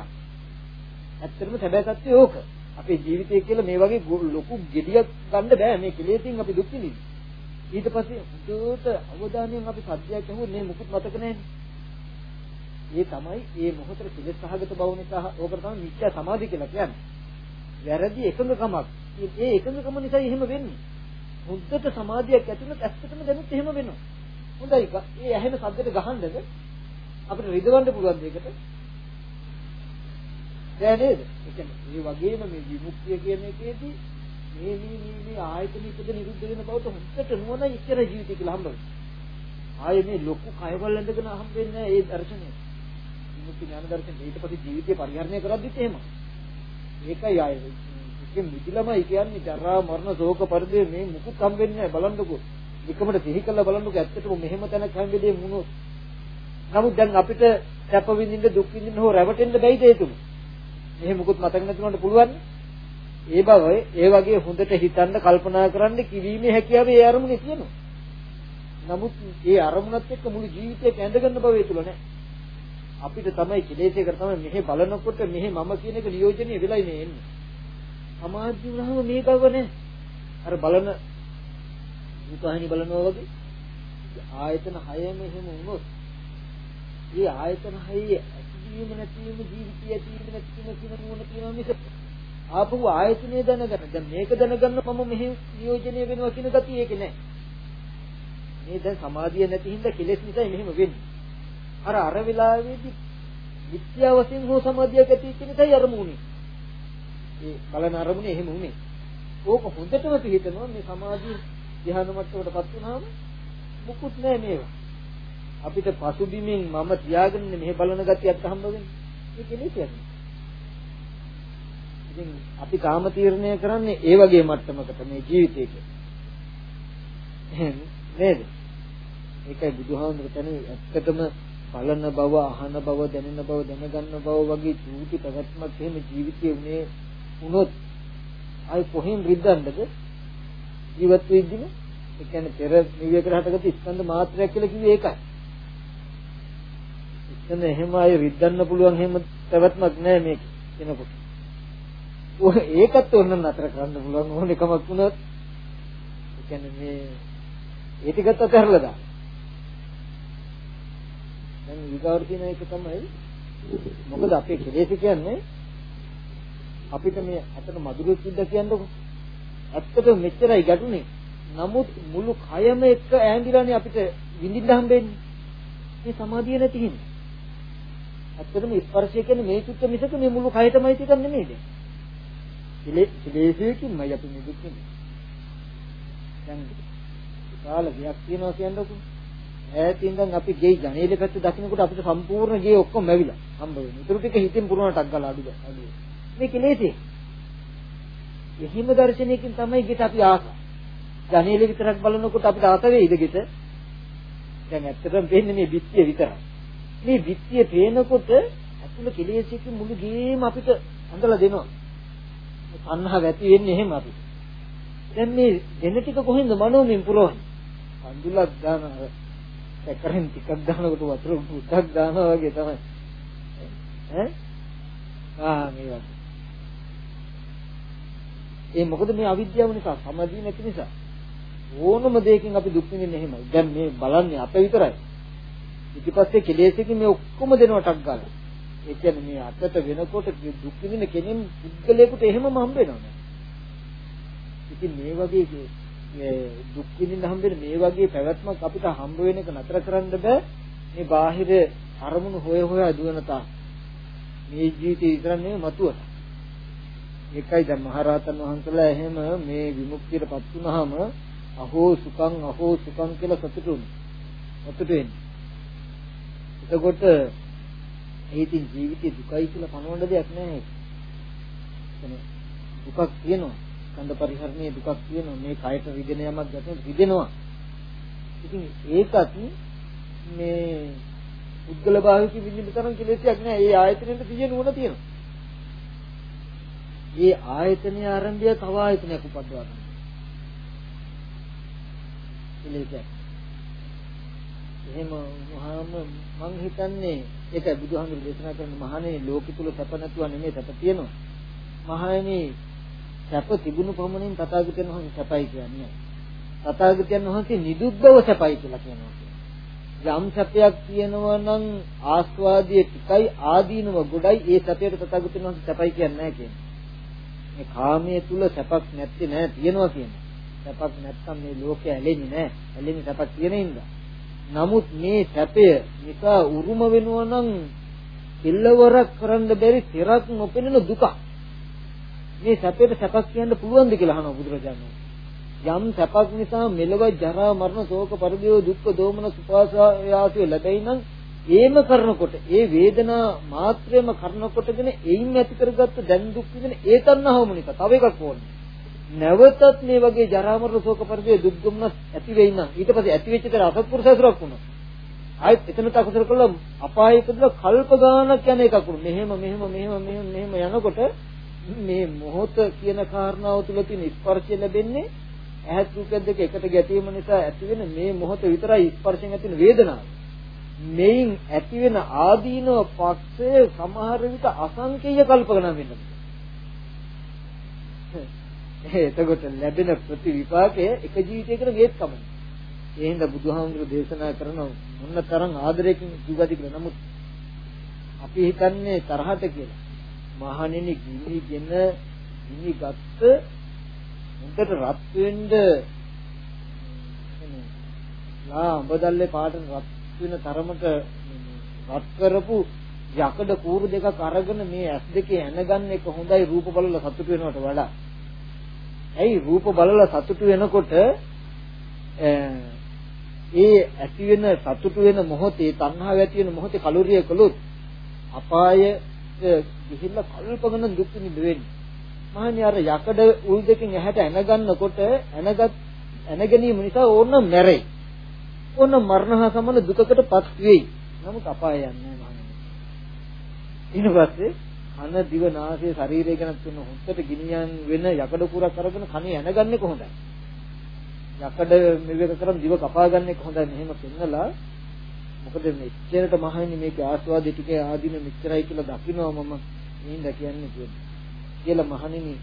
[SPEAKER 1] ඇත්තටම සැබෑ තත්ත්වය ඕක. අපේ ජීවිතය කියලා මේ වගේ ලොකු gediyak ගන්න බෑ මේ කෙලෙසින් අපි දුක් විඳින්නේ. ඊට පස්සේ හුදුට අවධානයෙන් අපි සත්‍යයක් අහුවොත් මේ මුකුත් මතක නැහැනේ. ඒ තමයි මේ මොහොතේ කෙලෙස් සහගත බව නිසා ඕකට තමයි මිත්‍යා සමාධිය කියලා කියන්නේ. වැරදි එකඟකමක්. ඒ එකඟකම නිසා එහෙම වෙන්නේ. හුද්දට සමාධියක් ඇති වුණොත් ඇත්තටම දැනුත් එහෙම වෙනවා. හොඳයි. ඒ ඇහෙන සද්දෙට ගහන්නද අපිට රිදවන්න පුළුවන් දෙයකට නෑ නේද? ඒ කියන්නේ මේ වගේම මේ විමුක්තිය කියන එකේදී මේ මේ මේ මේ ආයතන ඉපද නිරුද්ධ වෙන බවට හොඳට නුවණ ඉච්ඡර ජීවිතය කියලා හම්බ වෙනවා. ආයේ මේ ලොකු කයවල ඇඳගෙන හම්බෙන්නේ නෑ ඒ දර්ශනය. විමුක්ති ඥාන දර්ශනය ඊට පස්සේ ජීවිතය පරිහරණය කරද්දිත් එහෙම. ඒකයි ආයේ ඒකෙන් මිදිලමයි කියන්නේ ජරා මරණ ශෝක පරිදේ මේ මුකුත් හම්බෙන්නේ නෑ බලන්නකෝ. එකමඩ සිහි කළා බලන්නකෝ ඇත්තටම මෙහෙම තැනක් හැම්බෙදී වුණොත්. නමුත් දැන් අපිට සැප විඳින්න දුක් විඳින්න හෝ රැවටෙන්න බැයිද ඒ තුන? එහෙම මුකුත් මතක නැතුනට පුළුවන්. ඒ බව ඒ වගේ හොඳට හිතන්න කල්පනා කරන්න කිවීමේ හැකියාව ඒ අරමුණේ තියෙනවා. නමුත් ඒ අරමුණත් එක්ක මුළු ජීවිතේ ඇඳගන්න බව ඒ තුල නැහැ. අපිට තමයි කෙලෙසේකට තමයි මෙහෙ බලනකොට මෙහෙ මම කියන එක නියෝජනය වෙලයි මේ එන්නේ. සමාධිය වුණාම මේ බව නැහැ. අර බලන රූපහානි බලනවා වගේ. ආයතන හයම එහෙම වුණොත් මේ ආයතන හයේ ඇතිවීම නැතිවීම ජීවිතය ඇතිවීම නැතිවීම කියන නුවණ තියෙනවා මිස ආපහු ආයතනය දැනගන්න. දැන් මේක දැනගන්න මම මෙහි නියෝජනය වෙනවා කියන ගතිය ඒක නෑ. මේ දැන් සමාධිය නැති හින්දා කෙලෙස් නිසා මෙහෙම වෙන්නේ. අර අර වෙලාවේදී විත්‍යා වශයෙන් හෝ සමාධියක් ඇති කියන එකයි අරමුණේ ඒ බලන අරමුණේ එහෙම උනේ. ඕක හොඳටම පිළිතනවා මේ සමාධිය ධ්‍යාන මට්ටමකටපත් වුණාම මුකුත් නෑ මේවා අපිට පසුබිමින් මම තියාගෙන මෙහෙ බලන ගතියක් හම්බ වෙන්නේ. මේ කෙලෙස් කියන්නේ. ඉතින් අපි කාම තීරණය කරන්නේ ඒ වගේ මට්ටමකට මේ ජීවිතේක. නේද? ඒකයි බුදුහාමුදුරු කියන්නේ ඇත්තටම බලන බව, අහන බව, දැනෙන බව, දැනගන්න බව වගේ චූටි පැවැත්මක් එහෙම ජීවිතේ උනේ වුණොත් ආයි කොහෙන් රිද්දන්නද? ජීවත් වෙද්දිම ඒ කියන්නේ පෙර නිවියකට හටගත්ත ස්කන්ධ මාත්‍රයක් කියලා කිව්වේ ඒකයි. එතන එහෙම අය රිද්දන්න පුළුවන් එහෙම පැවැත්මක් නෑ මේක කෙනෙකුට. ඔය ඒකත් ඕන නතර කරන්න පුළුවන් ඕන එකමක් වුණොත් ඒ කියන්නේ මේ ඒ ටිකත් අතහැරලා දාන්න. දැන් ඊගාවට තියෙන එක තමයි මොකද අපේ කෙලෙස් කියන්නේ අපිට මේ අතන මధుරෙක් ඉඳ කියන්නකො. ඇත්තටම මෙච්චරයි ගැටුනේ. නමුත් මුළු කයම එක්ක ඈඳිලානේ අපිට විඳින්න හම්බෙන්නේ. මේ සමාධිය නැති හින්දා. ඇත්තටම ස්පර්ශය කියන්නේ මේ චුත්ත මිසක මේ මුළු කයටමයි තියක නෙමෙයිද? කෙලෙසේකින්මයි අපි මේ දුක් විඳින්නේ. දැන් විශාල ගයක් තියෙනවා කියන්නකො. ඈතින් ඉඳන් අපි ගේ ජනේලෙ පැත්ත දකින්නකොට අපිට සම්පූර්ණ ගේ ඔක්කොම මැවිලා හම්බ වෙනවා. ඊටු ටික හිතින් පුරවනටක් ගාලා අඩු අඩු. මේ කෙලෙසේ. එහිම දර්ශනයකින් තමයි ගෙට අපි ආස. ජනේලෙ විතරක් බලනකොට අපිට ආස වෙයිද ගෙට? දැන් ඇත්තටම වෙන්නේ මේ බිත්තිය විතරයි. මේ බිත්තිය පේනකොට අතුල කෙලෙසකින් මුළු ගේම අපිට හඳලා දෙනවා. තණ්හාව ඇති වෙන්නේ එහෙම අපිට. දැන් මේ දෙන ටික කොහෙන්ද මනෝමින් පුරවන්නේ? අඳුලක් දානවා සැකරෙන් ටිකක් දානකොට වතුර පුටක් දානවා වගේ තමයි. ඈ? ආ මේ වගේ. ඒ මොකද මේ අවිද්‍යාව නිසා සමාධිය නැති නිසා ඕනම දෙයකින් අපි දුක් විඳින්නේ එහෙමයි. දැන් මේ බලන්නේ අපේ විතරයි. ඊටපස්සේ කෙලෙසකින් මේ ඔක්කොම දෙනවටක් ගාලා. ඒ කියන්නේ මේ අතට වෙනකොට දුක් විඳින කෙනෙක් පුද්ගලයෙකුට එහෙමම හම්බ වෙනවා. ඉතින් මේ වගේ මේ දුක් විඳින්න හම්බෙන මේ වගේ පැවැත්මක් අපිට හම්බ වෙන එක නතර කරන්න බෑ මේ බාහිර අරමුණු හොය හොයා දුවන තා මේ ජීවිතේ විතර නෙවෙයි මතුවට ඒකයි දැන් මහරහතන් වහන්සේලා එහෙම මේ විමුක්තියටපත් වුනහම අහෝ සුඛං අහෝ සුඛං කියලා සතුටුුනේ සතුටු වෙන්නේ. එතකොට ඒකින් ජීවිතේ දුකයි කියලා පනවන්න දෙයක් නැහැ. දුකක් තියෙනවා. ස්කන්ධ පරිහරණයේ දුකක් තියෙනවා. මේ කයට රිදෙන යමක් ගැටෙන රිදෙනවා. ඉතින් ඒකත් මේ පුද්ගල භාවික විඳින්න තරම් කෙලෙසයක් නෑ ඒ ආයතනෙට තියෙන නුවණ තියෙනවා. ඒ ආයතනයේ ආරම්භය තව ආයතනයක් උපදවා ගන්න කෙලෙසයක් එහෙම වහාම මං හිතන්නේ ඒක බුදුහාමුදුරු දේශනා කරන මහණේ ලෝකෙ තුල සැප නැතුව නෙමෙයි සැප තියෙනවා මහණෙනි සැප තිබුණු පමණින් තථාගතයන් වහන්සේ සැපයි කියන්නේ. තථාගතයන් වහන්සේ නිදුක් බව සැපයි කියලා කියනවා. යම් සැපයක් තියෙනවා නම් ආස්වාදයේ tikai ආදීනව ගොඩයි ඒ සැපයට තථාගතයන් වහන්සේ සැපයි කියන්නේ නැහැ කියන්නේ. මේ කාමයේ තුල සැපක් නැත්තේ නෑ තියෙනවා කියන්නේ. සැපක් නැත්තම් මේ ලෝකය ඇලෙන්නේ නෑ. ඇලෙන්නේ සැපක් තියෙන ඉඳා. නමුත් මේ සැපය නිසා උරුම වෙනවා නම් කෙල්ලවරක් කරන්න බැරි තිරක් නොපෙනෙන දුකක්. මේ සැපේට සැපක් කියන්න පුළුවන්ද කියලා අහනවා බුදුරජාණන් යම් සැපක් නිසා මෙලව ජරා මරණ ශෝක පරිදේව දුක්ඛ දෝමන සුපාසයාසිය ලැබෙයි නම් ඒම කරනකොට ඒ වේදනා මාත්‍රයම කරනකොටගෙන එයින් ඇති කරගත්ත දැන් දුක් විඳින ඒ තණ්හාවම නිසා තව එකක් ඕනේ. නැවතත් මේ වගේ ජරා මරණ ශෝක පරිදේව දුක් දුම්නස් ඇති වෙයි නම් ඊට පස්සේ ඇති වෙච්ච තර අසත්පුරුෂයසරක් වුණා. ආයෙත් එතන තකසර කළා අපායකදලා කල්ප ගානක් යන එකක් වුණා. මෙහෙම මෙහෙම මෙහෙම මෙහෙම මෙහෙම යනකොට මේ මොහොත කියන කාරණාව තුළ තියෙන ස්පර්ශය ලැබෙන්නේ ඇහත් රූප දෙක එකට ගැටීම නිසා ඇතිවෙන මේ මොහොත විතරයි ස්පර්ශයෙන් ඇතිවෙන වේදනාව. මේන් ඇතිවෙන ආදීනව පක්ෂය සමහර විට අසංකේය කල්පනා වෙන්න එතකොට ලැබෙන ප්‍රතිවිපාකය එක ජීවිතයකට මේත් කමයි. ඒ හින්දා බුදුහාමුදුරු දේශනා කරන මොනතරම් ආදරයකින් කිව්වද කියලා. නමුත් අපි හිතන්නේ තරහට කියලා. මහණෙනි ගිනිගෙන ගිනි ගත්ත හොඳට රත් වෙන්න ලා අඹදල්ලේ පාට රත් වෙන තරමට රත් කරපු යකඩ කූරු දෙකක් අරගෙන මේ ඇස් දෙකේ ඇනගන්න එක හොඳයි රූප බලලා සතුටු වෙනවට වඩා. ඇයි රූප බලලා සතුටු වෙනකොට ඒ ඇති වෙන සතුටු වෙන මොහොතේ තණ්හාව ඇති වෙන මොහොතේ කලුරිය කළොත් අපාය ගිහිල්ලා කල්ප ගණන් දුක් විඳින්න වෙන්නේ. මහන්නේ අර යකඩ උල් දෙකෙන් ඇහැට ඇනගන්නකොට ඇනගත් ඇනගැනීම නිසා ඕන මැරෙයි. ඕන මරණ හා සමාන දුකකටපත් වෙයි. නමුත් අපාය යන්නේ නැහැ ඊට පස්සේ කන දිව නාසය ශරීරය ගැන තුන හොත්තට ගිනියන් වෙන යකඩ කුරක් අරගෙන කනේ ඇනගන්නේ කොහොමද? යකඩ මෙවක කරන් දිව කපා ගන්න එක හොඳයි මෙහෙම පෙන්නලා මොකද මෙච්චරට මහන්නේ මේක ආස්වාදෙ ටිකේ ආදීන මෙච්චරයි කියලා දකිනවා මම නින්ද කියන්නේ කියන්නේ. කියලා මහණෙනි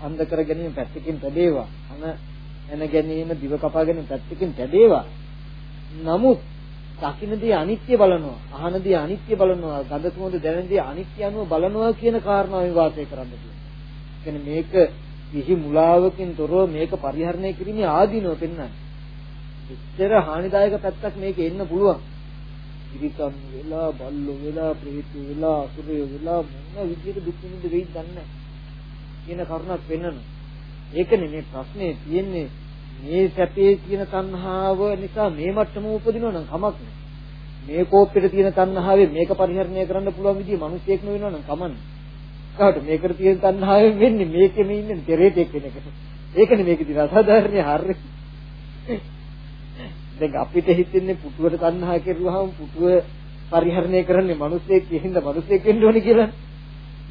[SPEAKER 1] අන්ධ කර ගැනීම පැත්තකින් තැබේවා. අන එන ගැනීම දිව කපා ගැනීම පැත්තකින් තැබේවා. නමුත් දකින්නදී අනිත්‍ය බලනවා, අහනදී අනිත්‍ය බලනවා, ගඳ සුවඳ දැනෙනදී අනිත්‍ය අනුව බලනවා කියන කාරණාව විවාසය කරන්න තියෙනවා. මේක කිසි මුලාවකින් තොරව මේක පරිහරණය කිරීමේ ආදීනව පෙන්වන්නේ. එච්චර හානිදායක පැත්තක් මේකේ එන්න පුළුවන්. ඉරිකම් වෙලා, බල්ලෝ වෙලා, ප්‍රේතයෝ වෙලා, අසුරයෝ වෙලා මොන විදිහට දුක් විඳින්න වෙයිද දන්නේ නැහැ. කියන කරුණක් පෙන්වනවා. ඒකනේ මේ ප්‍රශ්නේ තියෙන්නේ මේ සැපේ කියන තණ්හාව නිසා මේ මට්ටම උපදිනවා නම් කමක් නෑ. මේ කෝප්පෙට තියෙන තණ්හාවෙන් මේක පරිහරණය කරන්න පුළුවන් විදිහ මිනිසෙක් නෙවෙනවා නම් කමන්නේ. කාට මේකට තියෙන තණ්හාවෙන් වෙන්නේ මේකෙම ඉන්නේ දෙරේතෙක් වෙන එකට. ඒකනේ මේකේ අසාධාරණ හරිය. දැන් අපිට හිතෙන්නේ පුටුවට තණ්හා කෙරුවාම පුටුව පරිහරණය කරන්නේ මිනිසෙක් කියහින්ද මිනිසෙක් වෙන්න ඕනේ කියලා.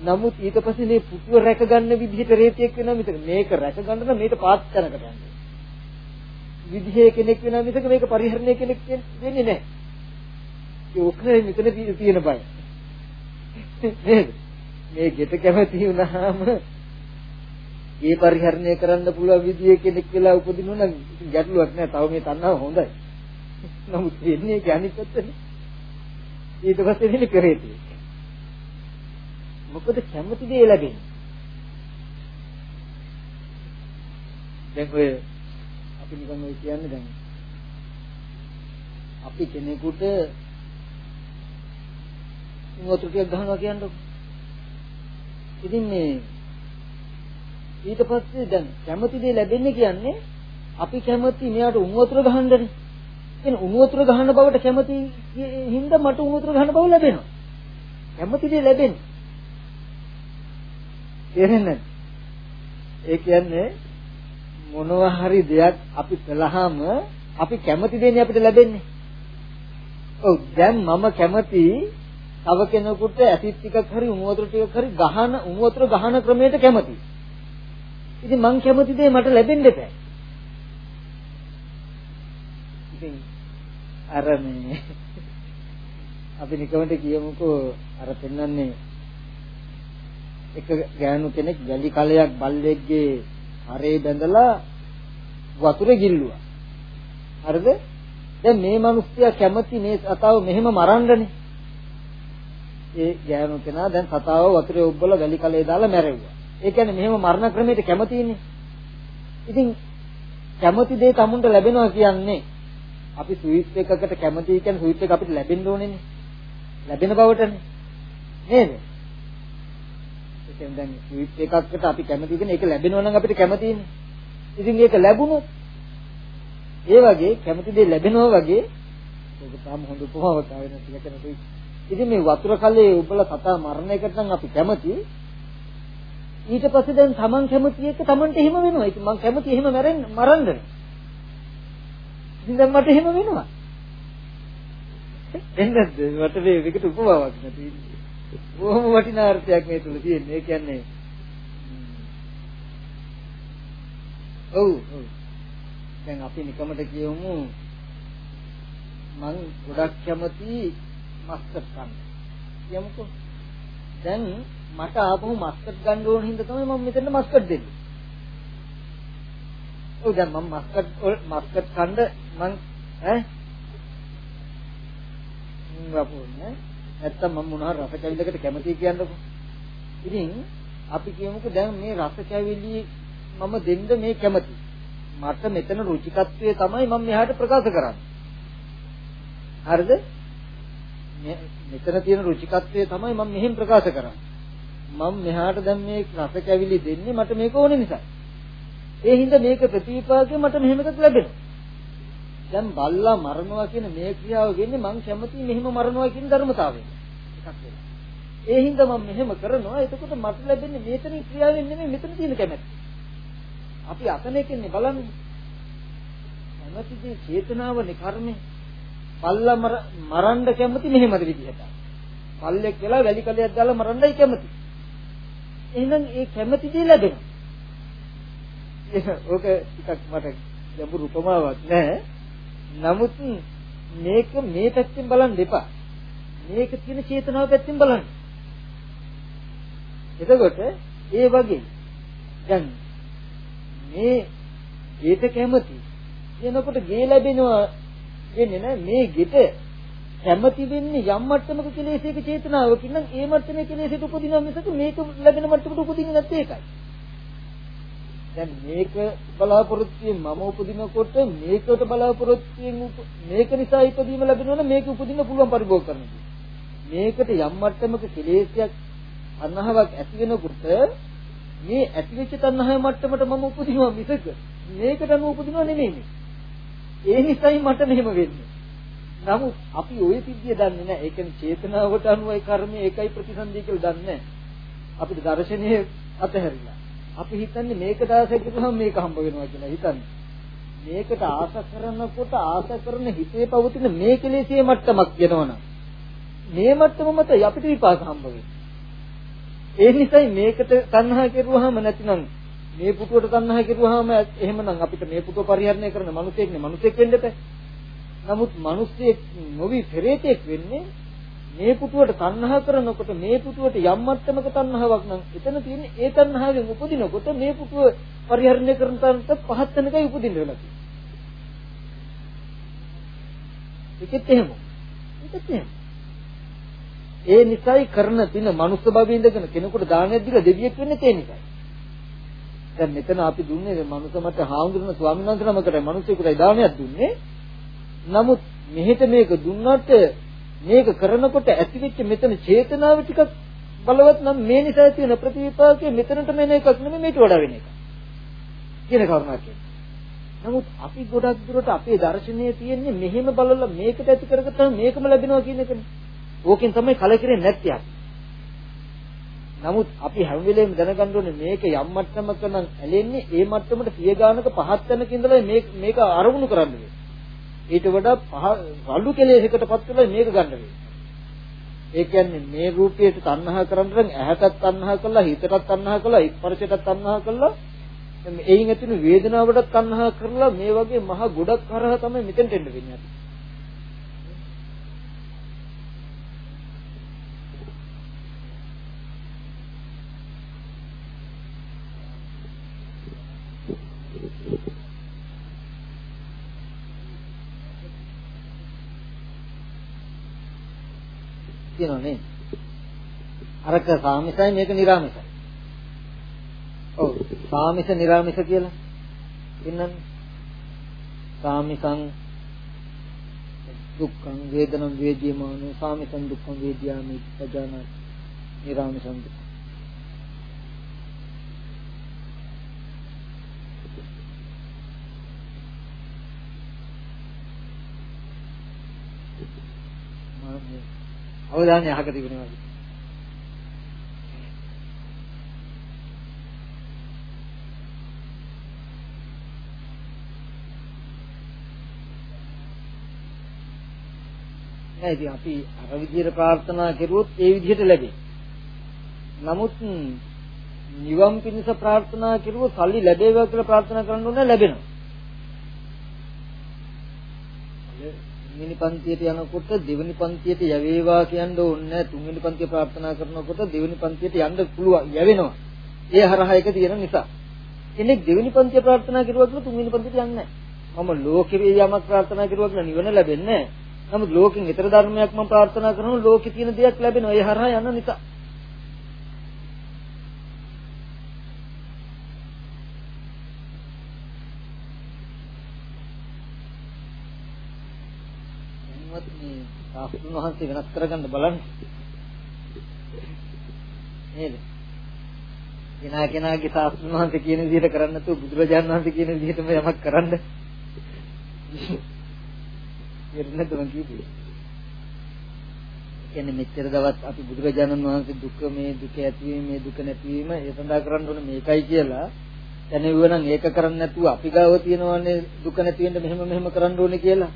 [SPEAKER 1] නමුත් ඊට පස්සේ මේ පුතුව රැකගන්න විදිහට රේතියෙක් වෙනවා මිසක මේක රැකගන්න නම් මේක පාත් කරකට යන්නේ. විදිහේ කෙනෙක් වෙනවා මිසක මේක පරිහරණය කෙනෙක් වෙන්නේ නැහැ. ඒ ඔක්කොම මෙතන තියෙන බය. නේද? මේ ගෙට කැමති වුණාම ඒ පරිහරණය කරන්න පුළුවන් විදිහේ කෙනෙක් වෙලා උපදිනවා නම් ගැටලුවක් නැහැ. තව මේ තණ්හාව හොඳයි. නමුත් වෙන්නේ ඒක අනිත් පැත්තනේ. ඊට පස්සේ වෙන්නේ පෙරේතේ. මොකද කැමති දේ ලැබෙන්නේ. දැන් ඔය අපි නිකන් ඔය කියන්නේ දැන් අපි කෙනෙකුට වතුර ටිකක් ගහනවා කියන්නකො. ඉතින් මේ ඊට පස්සේ දැන් කැමති දේ ලැබෙන්නේ කියන්නේ අපි කැමති මෙයාට උණු වතුර ගහන්නනේ. එන උණු වතුර ගහන බවට කැමති හින්දා මට උණු වතුර ගහන බව ලැබෙනවා. කැමති දේ ලැබෙන්නේ. තේරෙන්නේ ඒ කියන්නේ මොනවා හරි දෙයක් අපි කළාම අපි කැමති දෙන්නේ අපිට ලැබෙන්නේ. ඔව් දැන් මම කැමති තව කෙනෙකුට ඇසිඩ් ටිකක් හරි උණු වතුර ටිකක් හරි ගහන උණු වතුර ගහන ක්‍රමයට කැමති. ඉතින් මං කැමති දේ මට ලැබෙන්න බෑ. ඉතින් අර මේ අපි නිකමට කියමුකෝ අර පෙන්වන්නේ එක ගෑනු කෙනෙක් වැලි කලයක් බල්ලෙක්ගේ හරේ බැඳලා වතුරේ ගිල්ලුවා. හරිද? දැන් මේ මිනිස්සයා කැමති මේ සතාව මෙහෙම මරන්නනේ. ඒ ගෑනු කෙනා දැන් සතාව වතුරේ උබ්බලා වැලි කලේ දාලා මැරෙව්වා. ඒ කියන්නේ මෙහෙම මරණ ක්‍රමයට කැමතිනේ. ඉතින් කැමති දේ tamunට ලැබෙනවා කියන්නේ අපි ස්විච් එකකට කැමති කියන්නේ ස්විච් එක අපිට ලැබෙන්න ඕනේනේ. ලැබෙන බවටනේ. නේද? දැන් ස්විච් එකකට අපි කැමති කියන ඒක ලැබෙනවා නම් අපිට කැමතිනේ. ඉතින් ඒක ලැබුණොත් ඒ වගේ කැමති දේ ලැබෙනවා වගේ ඒක තාම හොඳ උපමාවක් ආවෙන ටික කෙනෙකුයි. ඉතින් මේ වතුර කලේ උබලා කතා මරණ එකට නම් අපි කැමති. ඊට පස්සේ දැන් Taman කැමති එක Tamanට එහෙම වෙනවා. ඉතින් මං කැමති එහෙම මැරෙන්න මරන්න. ඉතින් දැන් මට එහෙම වෙනවා. එන්නද මට මේ විකට උපමාවක් නැති. බොහොම වටිනා අර්ථයක් මේ තුල තියෙන්නේ. ඒ කියන්නේ ඔව් ඔව්. දැන් අපි නිකමට කියමු මං ගොඩක් කැමති මස්කට් කන්න. කියමුකෝ. දැන් මට ආපහු මස්කට් ගන්න ඕන හින්දා තමයි මම මෙතන මස්කට් දෙන්නේ. ඔව් දැන් මම මස්කට් මස්කට් කන්න මං ඈ මම වපුන්නේ නැත්තම් මම මොනවා රස කැවිල්ලකට කැමතියි කියන්නකො. ඉතින් අපි කියමුකෝ දැන් මේ රස කැවිලි මම දෙන්න මේ කැමති. මට මෙතන රුචිකත්වයේ තමයි මම මෙහාට ප්‍රකාශ කරන්නේ. හරිද? මෙතන තියෙන රුචිකත්වයේ තමයි මම මෙහෙම ප්‍රකාශ කරන්නේ. මම මෙහාට දැන් මේ රස කැවිලි දෙන්නේ මට මේක ඕනේ නිසා. ඒ හින්දා මේක ප්‍රතිපාකේ මට මෙහෙම එකක් ලැබෙනවා. දැන් බල්ලා මරනවා කියන මේ ක්‍රියාව වෙන්නේ මං කැමති මෙහෙම මරනවා කියන ධර්මතාවය. එකක් වෙනවා. ඒ හින්දා මම මෙහෙම කරනවා. එතකොට මට ලැබෙන්නේ මෙතන ක්‍රියාවෙන් නෙමෙයි මෙතන තියෙන කැමැත්ත. අපි අතනකින්නේ බලන්නේ. කැමැතිදී චේතනාවනේ කර්මය. බල්ලා මරන්න කැමති මෙහෙමද විදිහට. පල්ලෙක් වෙලා වැලි කලයක් දාලා මරන්නයි කැමති. එහෙනම් ඒ කැමති දේ ලැබෙනවා. ඒක ටිකක් මට ගැඹුරු උපමාවක් නෑ. නමුත් මේක මේ පැත්තෙන් බලන්න එපා. මේක තියෙන චේතනාව පැත්තෙන් බලන්න. එතකොට ඒ වගේ දැන් මේ ගෙට කැමති එනකොට ගේ ලැබෙනවා වෙන්නේ නැහැ මේ ගෙට කැමති වෙන්නේ යම් මට්ටමක කෙලෙසයක චේතනාවකින් නම් ඒ මට්ටමේ කෙලෙසයට උපදිනවා මිසක මේක ලැබෙන මට්ටමට උපදින්නේ නැත්තේ ඒකයි. දැන් මේක බලාපොරොත්තුෙන් මම උපදිනකොට මේකට බලාපොරොත්තුෙන් මේක නිසා ඉපදීම ලැබෙනවනේ මේක උපදින්න පුළුවන් පරිභෝග කරනවා. මේකට යම් මට්ටමක කෙලෙසයක් අනහවක් ඇති වෙනකොට මේ ඇතිවෙච්ච තණ්හාවේ මට්ටමට මම උපදිනවා මිසක මේකට අනුව උපදිනව නෙමෙයි. ඒ නිසායි මට මෙහෙම වෙන්නේ. නමුත් අපි ওই සිද්ධිය දන්නේ නැහැ. ඒ කියන්නේ චේතනාවට අනුවයි කර්මය ඒකයි ප්‍රතිසන්දිය කියලා දන්නේ නැහැ. අපිට දර්ශනීය අතහැරිලා. අපි හිතන්නේ මේකට ආස කරනම මේක හම්බ වෙනවා කියලා හිතන්නේ. මේකට ආස කරනකොට ආස කරන හිතේ පවතින මේ කෙලෙසියේ මට්ටමක් වෙනවනම් මේ මට්ටම මත අපිට විපාක හම්බ වෙනවා. ඒ නිසායි මේකට තණ්හා කෙරුවාම නැතිනම් මේ පුටුවට තණ්හා කෙරුවාම එහෙමනම් අපිට මේ පුටුව පරිහරණය කරන මිනිසෙක්නේ මිනිසෙක් වෙන්න බෑ. නමුත් මිනිස්සෙක් නොවි පෙරේතෙක් වෙන්නේ මේ පුටුවට තණ්හා කරනකොට මේ පුටුවට යම් මට්ටමක තණ්හාවක් නම් එතන තියෙන්නේ ඒ තණ්හාවෙන් උපදිනකොට මේ පුටුව පරිහරණය කරන තරමට පහත් වෙනකයි උපදින්න වෙලා තියෙන්නේ. ඒකත් එහෙම. ඒකත් එහෙම. ඒ නිසයි කරන තින මනුස්ස භවයේ ඉඳගෙන කෙනෙකුට දානයක් දීලා දෙවියෙක් වෙන්නේ ඒ නිසයි. දැන් මෙතන අපි දුන්නේ මනුස්ස මත හාමුදුරන ස්වාමීන් වහන්සේ නමකට මිනිස්සුන්ට දානයක් දුන්නේ. නමුත් මෙහෙට මේක දුන්නට මේක කරනකොට ඇතිවෙච්ච මෙතන චේතනාව ටිකක් බලවත් නම් මේ නිසා තියෙන ප්‍රතිවිපාකයේ මෙතනට මෙන එකක් නෙමෙයි මේට වඩා වෙන එකක්. කියන කරුණා කියන්නේ. නමුත් අපි ගොඩක් දුරට අපේ දර්ශනයේ තියෙන්නේ මෙහෙම බලලා මේකට ඇති කරගත්තාම මේකම ලැබෙනවා කියන එකනේ. ඕකෙන් තමයි කලකිරෙන්නේ නැත්තේ අපි. නමුත් අපි හැම වෙලේම දැනගන්න ඕනේ මේක යම් මට්ටමක නම් ඇලෙන්නේ ඒ මට්ටමට සිය ගානක පහත් වෙනක ඉඳලා මේක මේක අරමුණු කරන්න වෙන්නේ. ඊට වඩා රළු කෙලෙසකටපත් වෙලා මේක ගන්න වෙන්නේ. ඒ කියන්නේ මේ රූපයට තණ්හා කරන්න නම් ඇහැටත් තණ්හා කළා හිතටත් තණ්හා කළා ස්පර්ශයටත් තණ්හා කළා එයින් ඇතිවෙන වේදනාවටත් තණ්හා කරලා මේ වගේ මහ ගොඩක් කරා තමයි මෙතෙන්ට එන්න වෙන්නේ. තියෙනවා නේ. අරක සාමිසයි මේක නිර්ාමිසයි. ඔව් සාමිස නිර්ාමිස කියලා ඉන්නන්නේ. සාමිසං දුක්ඛං වේදනං වේද්‍යමානෝ සාමිසං දුක්ඛං වේද්‍යාමි පජාන නිර්ාමිසං අවධානය අහක තිබෙනවා. නෑ ඉතින් අපි අර විදිහට ප්‍රාර්ථනා කරුවොත් ඒ විදිහට ලැබේ. නමුත් නිවන් පිණිස ප්‍රාර්ථනා කරුවොත් සල්ලි ලැබේවා කියලා ප්‍රාර්ථනා කරන්න ඕනේ ලැබෙනවා. තුන්වෙනි පන්තියට යනකොට දෙවෙනි පන්තියට යවේවා කියන්න ඕනේ තුන්වෙනි පන්තිය ප්‍රාර්ථනා කරනකොට දෙවෙනි පන්තියට යන්න පුළුවන් යවෙනවා. ඒ හරහා එක තියෙන නිසා. කෙනෙක් දෙවෙනි පන්තිය ප්‍රාර්ථනා කරුවා කියලා තුන්වෙනි පන්තියට යන්නේ නැහැ. මම ලෝකේ යමක් ප්‍රාර්ථනා කරුවා කියලා නිවන ලැබෙන්නේ නැහැ. නමුත් ලෝකෙන් ඊතර ධර්මයක් මම ප්‍රාර්ථනා කරනවා ලෝකේ තියෙන දෙයක් ලැබෙනවා ඒ හරහා යන නිසා ශාස්ත්‍රඥ වහන්සේ වෙනස් කරගන්න බලන්න. නේද? කෙනා කෙනාගේ ශාස්ත්‍රඥ වහන්සේ කියන විදිහට කරන්නේ නැතුව බුදුරජාණන් වහන්සේ කියන විදිහටම යමක් කරන්න. එන්නද මං කිව්වේ. කියන්නේ මෙච්චර දවස් අපි බුදුරජාණන් වහන්සේ දුක මේ දුක ඇතිවීම මේ දුක නැතිවීම ඒ සඳහා කරන්න ඕනේ මේකයි කියලා දැනෙවුව නම් ඒක කරන්නේ නැතුව අපි ගාව තියෙනවනේ දුක නැති වෙන්න මෙහෙම මෙහෙම කරන්න ඕනේ කියලා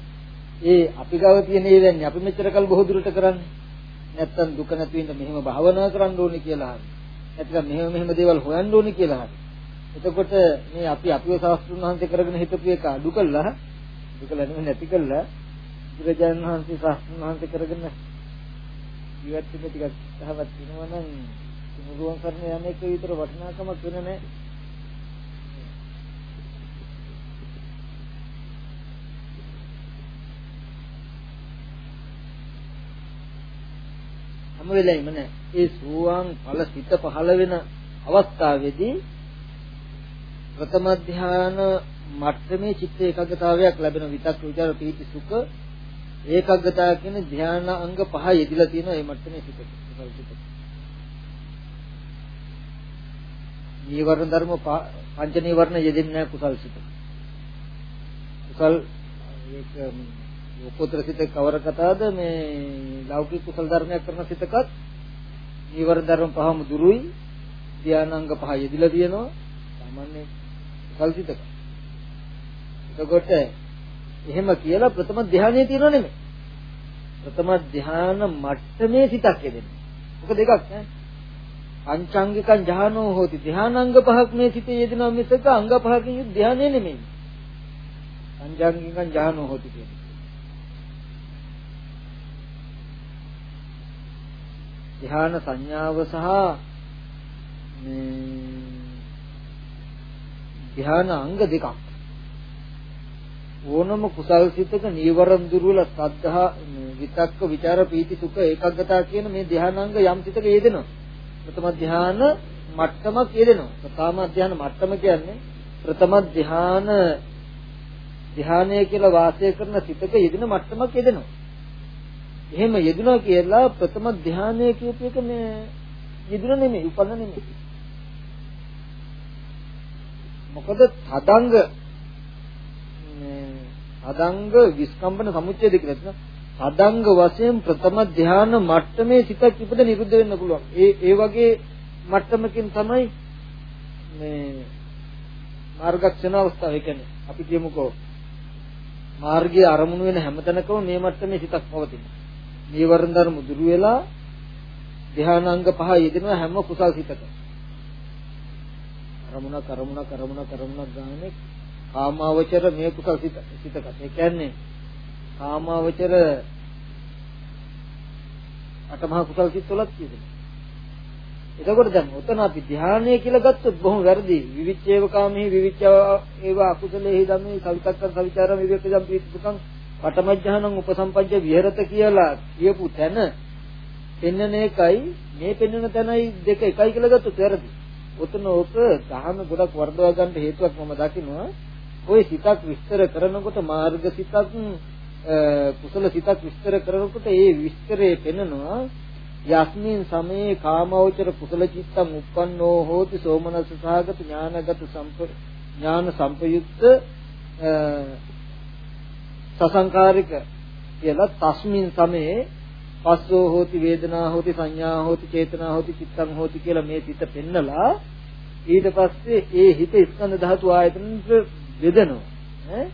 [SPEAKER 1] ඒ අපි ගාව තියෙන ඒ දැන් අපි මෙච්චර කල් බොහෝ දුරට කරන්නේ. නැත්තම් දුක නැති වෙන්න මෙහෙම භාවනා කරන්න ඕනේ කියලා හරි. නැත්නම් මෙහෙම මෙහෙම දේවල් හොයන්න ඕනේ කියලා හරි. එතකොට මේ අපි අපිව ශාස්ත්‍රුන් වහන්සේ කරගෙන හිටපු එක අඩු කළා දුක නෙමෙයි නැති කළා බුදුරජාණන් වහන්සේ ශාස්ත්‍රුන් වහන්සේ කරගෙන ඉවත් වෙන ටිකක් සහවත් වෙනවා නම් තුනුරුවන් කරන යන එක විතර වටිනාකමක් වෙන නැහැ. හැම වෙලෙම නෑ. ඒ සෝවාන් ඵල සිත පහළ වෙන අවස්ථාවේදී ප්‍රථම ධාන මට්ටමේ චිත්ත ඒකාග්‍රතාවයක් ලැබෙන විතක් විචාර පීති සුඛ ඒකාග්‍රතාව කියන ධාන අංග පහ යෙදිලා තියෙනවා මේ මට්ටමේ සිත. නීවරණ ධර්ම පංච නීවරණ යෙදෙන්නේ නැහැ කුසල් සිත. කුසල් ඒක උපෝතර සිත කවර කතාවද මේ ලෞකික කුසල ධර්මයක් කරන සිතකත් නීවරණ ධර්ම පහම දුරුයි ධානාංග පහ යෙදිලා තියෙනවා සාමාන්‍ය කුසල් සිතක. එතකොට එහෙම කියලා ප්‍රථම ධානයේ තියෙනව නෙමෙයි. ප්‍රථම ධාන මට්ටමේ සිතක් යෙදෙන්නේ. මොකද එකක් නේ. පංචාංගිකං ධානෝ හෝති ධානාංග පහක් මේ සිතේ යෙදෙනවා මිසක අංග පහකින් යුත් ධානය නෙමෙයි. පංචාංගිකං ධානෝ හෝති කියන්නේ. ධ්‍යාන සංඥාව සහ මේ ධ්‍යාන අංග දෙකක් ඕනම කුසල් සිතක නීවරණ දුර්වල සද්ධා විතක්ක ਵਿਚාර පීති සුඛ ඒකග්ගතා කියන මේ ධ්‍යානාංග යම් සිතක යෙදෙනවා. ප්‍රථම ධ්‍යාන මට්ටමක් යෙදෙනවා. ප්‍රථම ධ්‍යාන මට්ටම කියන්නේ ප්‍රථම ධ්‍යාන ධ්‍යානය කියලා වාසය කරන සිතක යෙදෙන මට්ටමක් යෙදෙනවා. එහෙම යෙදුනා කියලා ප්‍රථම ධානය කියපු එක මේ යෙදුන නෙමෙයි උපන්න නෙමෙයි. මොකද තදංග මේ තදංග විස්කම්බන සමුච්ඡේද කියලා තියෙනවා. තදංග වශයෙන් ප්‍රථම ධාන මට්ටමේ සිතක් ඉපද නිරුද්ධ වෙන්න පුළුවන්. ඒ ඒ වගේ මට්ටමකින් තමයි මේ මාර්ගක්ෂණ අවස්ථාව. ඒ කියන්නේ අපි කියමුකෝ මාර්ගයේ අරමුණු වෙන හැමතැනකම මේ මට්ටමේ සිතක් පවතිනවා. නීවරණ ධර්ම දුරු වෙලා ධානාංග පහ යෙදෙන හැම කුසල් සිතක කරමුණ කරමුණ කරමුණ කරමුණ ගානේ කාමාවචර මේ කුසල් සිත සිතක ඒ කියන්නේ කාමාවචර අටමහා කුසල් සිත් වලත් තියෙනවා එතකොට දැන් උතන අපි ධානය කියලා ගත්තොත් බොහොම වැරදි විවිච්ඡේව කාමෙහි විවිච්ඡ ඒව අකුසලෙහි ධම්මේ සවිතක්කන් සවිචාරම් විවේකජම් පීතිසුඛං පඨමඥානං උපසම්පජ්ජ විහෙරත කියලා කියපු තැන පෙන්වන එකයි මේ පෙන්වන තැනයි දෙක එකයි කියලා ගත්තොත් වැරදි. ඔතන ඕක දහම ගොඩක් වර්ධවා ගන්න හේතුවක් මම දකිනවා. ওই සිතක් විස්තර කරනකොට මාර්ග සිතක් කුසල සිතක් විස්තර කරනකොට ඒ විස්තරේ පෙන්නනවා යස්මින් සමේ කාමෞචර කුසල චිත්තං උප්පන්නෝ හෝති සෝමනස්ස සහගත ඥානගත සම්ප ඥාන සම්පයුක්ත සසංකාරික කියලා තස්මින් සමේ පස්සෝ හෝති වේදනා හෝති සංඥා හෝති චේතනා හෝති චිත්තං හෝති කියලා මේ සිත පෙන්නලා ඊට පස්සේ ඒ හිත ස්කන්ධ ධාතු ආයතනට බෙදනවා ඈ?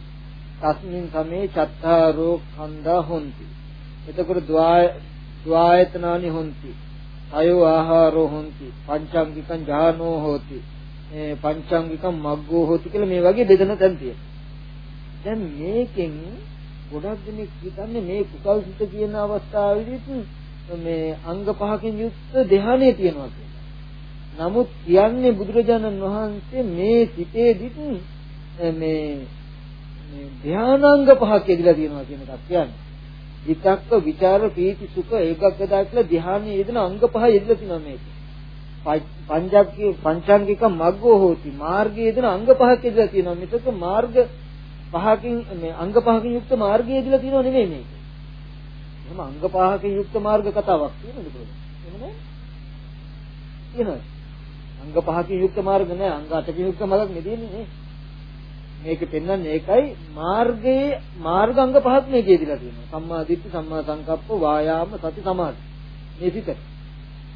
[SPEAKER 1] තස්මින් සමේ චත්තාරෝ කන්දා හොಂತಿ. එතකොට ද්වායතනානි හොಂತಿ. අයෝ ආහාරෝ හොಂತಿ. පංචාංගිකං ජානෝ හෝති. පංචාංගිකං මග්ගෝ හෝති කියලා මේ වගේ බෙදෙන තැන් තියෙනවා. දැන් මේකෙන් ගොඩක් දෙනෙක් හිතන්නේ මේ කුසල් සිත කියන අවස්ථාවේදීත් මේ අංග පහකින් යුක්ත ධ්‍යානෙ තියෙනවා කියලා. නමුත් කියන්නේ බුදුරජාණන් වහන්සේ මේ සිතේදීත් මේ මේ ධානාංග පහක් යෙදලා තියෙනවා කියන එකක් කියන්නේ. විතක්ක, ਵਿਚාර, පීති, සුඛ, ඒකග්ගදා කියලා ධ්‍යානයේ යෙදෙන අංග පහ යෙදලා තියෙනවා මේක. පංචාංගික පංචාංගික මග්ගෝ හෝති මාර්ගයේ යෙදෙන අංග පහක් යෙදලා තියෙනවා. මිසක මාර්ග පහකින් මේ අංග පහකින් යුක්ත මාර්ගය දීලා තියෙනව නෙමෙයි මේක. එහෙනම් අංග පහකින් යුක්ත මාර්ග කතාවක් තියෙනවද කොහෙද? එහෙම නෑ. තියෙනවා. අංග පහකින් යුක්ත මාර්ග නෑ අංග අටකින් යුක්ත මාර්ග නෙදෙන්නේ නේ. මේක පෙන්වන්නේ ඒකයි මාර්ගයේ මාර්ගාංග පහක් මේකේ දීලා තියෙනවා. සම්මා දිට්ඨි, සම්මා සංකප්ප, වායාම, සති, සමාධි. මේ පිට.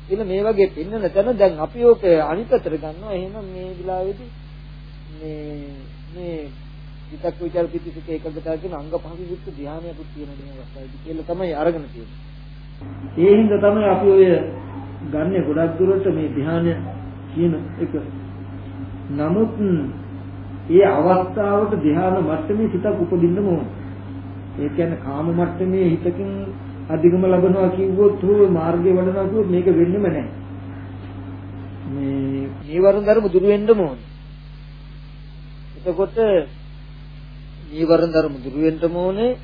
[SPEAKER 1] එන්න මේ වගේ පෙන්වන තැන දැන් අපි ඕක අනිත් අතට ගන්නවා. එහෙනම් මේ විලාවේදී මේ මේ විතක් විචාර පිටිසික ඒකගතාව කියන අංග පහක යුක්ත ධානයකුත් තියෙන මේ අවස්ථාවේදී කියලා තමයි අරගෙන තියෙන්නේ. ඒ හින්දා තමයි අපි ඔය ගන්නෙ ගොඩක් දුරට මේ ධානය කියන එක. නමුත් ඒ අවස්ථාවට ධාන මට්ටමේ හිතක් උපදින්න ඕන. ඒ කියන්නේ කාම මට්ටමේ හිතකින් අධිගම ලබනවා කිව්වොත් හෝ මාර්ගය වඩනවා කිව්වොත් මේක වෙන්නෙම නැහැ. නීවරණ ධර්ම දුරු වෙන්න ඕනේ. එතකොට නීවරණ ධර්ම දුරු වෙන්න ඕනේ.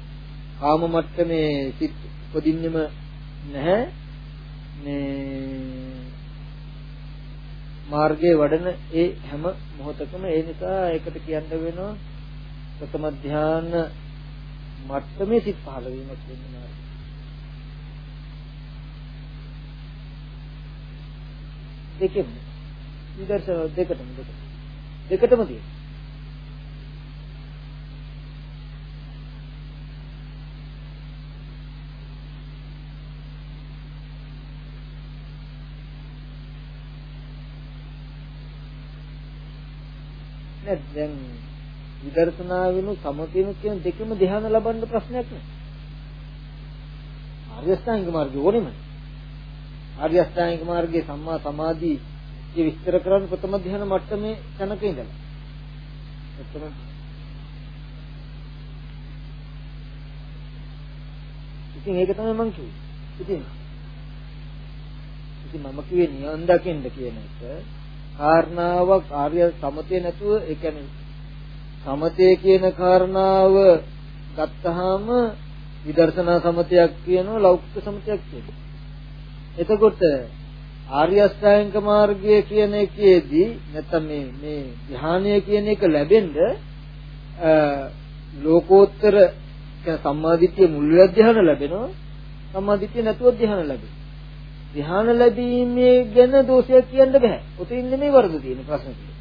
[SPEAKER 1] කාම මට්ටමේ සිත් උපදින්නෙම නැහැ. මේ මාර්ගයේ වඩන ඒ හැම මොහොතකම ඒ නිසා ඒකට කියන්න වෙනවා ප්‍රථම ධ්‍යාන මට්ටමේ සිත් පහළ වීමක් වෙනවා. දෙකෙම විදර්ශන දෙකටම දෙකටම දෙකටම තියෙනවා. නේද දැන් විදර්ශනා වෙනු සමතිනු කියන දෙකම ධ්‍යාන ලබන්න ප්‍රශ්නයක් නෑ. ආර්ය අෂ්ටාංගික මාර්ගය ඕනෙම. ආර්ය අෂ්ටාංගික මාර්ගයේ සම්මා සමාධි ඒ විස්තර කරන්නේ ප්‍රථම ධ්‍යාන මට්ටමේ තැනක ඉඳලා. ප්‍රථම ඉතින් ඒක තමයි මම කිව්වේ. ඉතින් ඉතින් මම කිව්වේ නිවන් දකින්න කියන එක කාරණාවක් ආර්ය සමතේ නැතුව ඒ කියන්නේ සමතේ කියන කාරණාව ගත්තාම විදර්ශනා සමතයක් කියනවා ලෞකික සමතයක් කියනවා. එතකොට ආර්ය අෂ්ටාංග මාර්ගය කියන එකේදී නැත්නම් මේ මේ ධ්‍යානය කියන එක ලැබෙන්න ලෝකෝත්තර සම්මාදිට්ඨිය මුල් ධ්‍යාන ලැබෙනවා සම්මාදිට්ඨිය නැතුව ධ්‍යාන ලැබෙනවා ධ්‍යාන ලැබීමේ ගැන දෝෂයක් කියන්න බෑ. ඔතනින් නෙමෙයි වරද තියෙන ප්‍රශ්න තියෙන්නේ.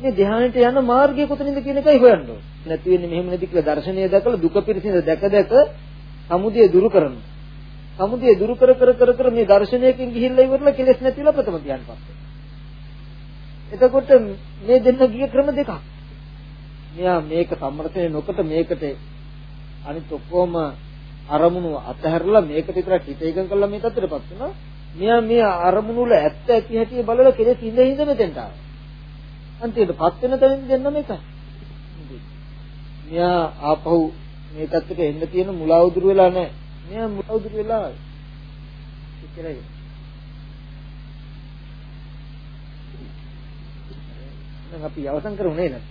[SPEAKER 1] මේ ධ්‍යානයට යන මාර්ගය කොතනින්ද කියන එකයි හොයන්න ඕනේ. නැති වෙන්නේ මෙහෙම නැති කියලා දර්ශනය දැකලා දුක පිරසින දැක දැක සමුදය දුරු කරනවා. සමුදය දුරු කර කර කර කර මේ දර්ශනයකින් ගිහිල්ලා ඉවරලා කෙලෙස් නැතිලා ප්‍රථම ධ්‍යානපත් එතකොට මේ දෙන්න ගිය ක්‍රම දෙකක්. මෙයා මේක සම්මර්ථනය නොකොට මේකට අනිත් ඔක්කොම අරමුණු අතහැරලා මේකට විතරක් හිත එකඟ කළා මේ තත්ත්වයටපත් වෙනවා. මෙයා මේ අරමුණු වල ඇත්ත ඇති හැටි බලලා කෙලෙස් ඉඳ ඉඳ මෙතෙන්ට ආවා. අන්තිමටපත් වෙන තැනින් දෙන්නම එකයි. මෙයා ආපහු මේ තත්ත්වයට එන්න තියෙන මුලාව දුර වෙලා නැහැ. මෙයා මුලාව දුර වෙලා ඉච්චරයි. දැන් අපි අවසන් කරුනේ නේද?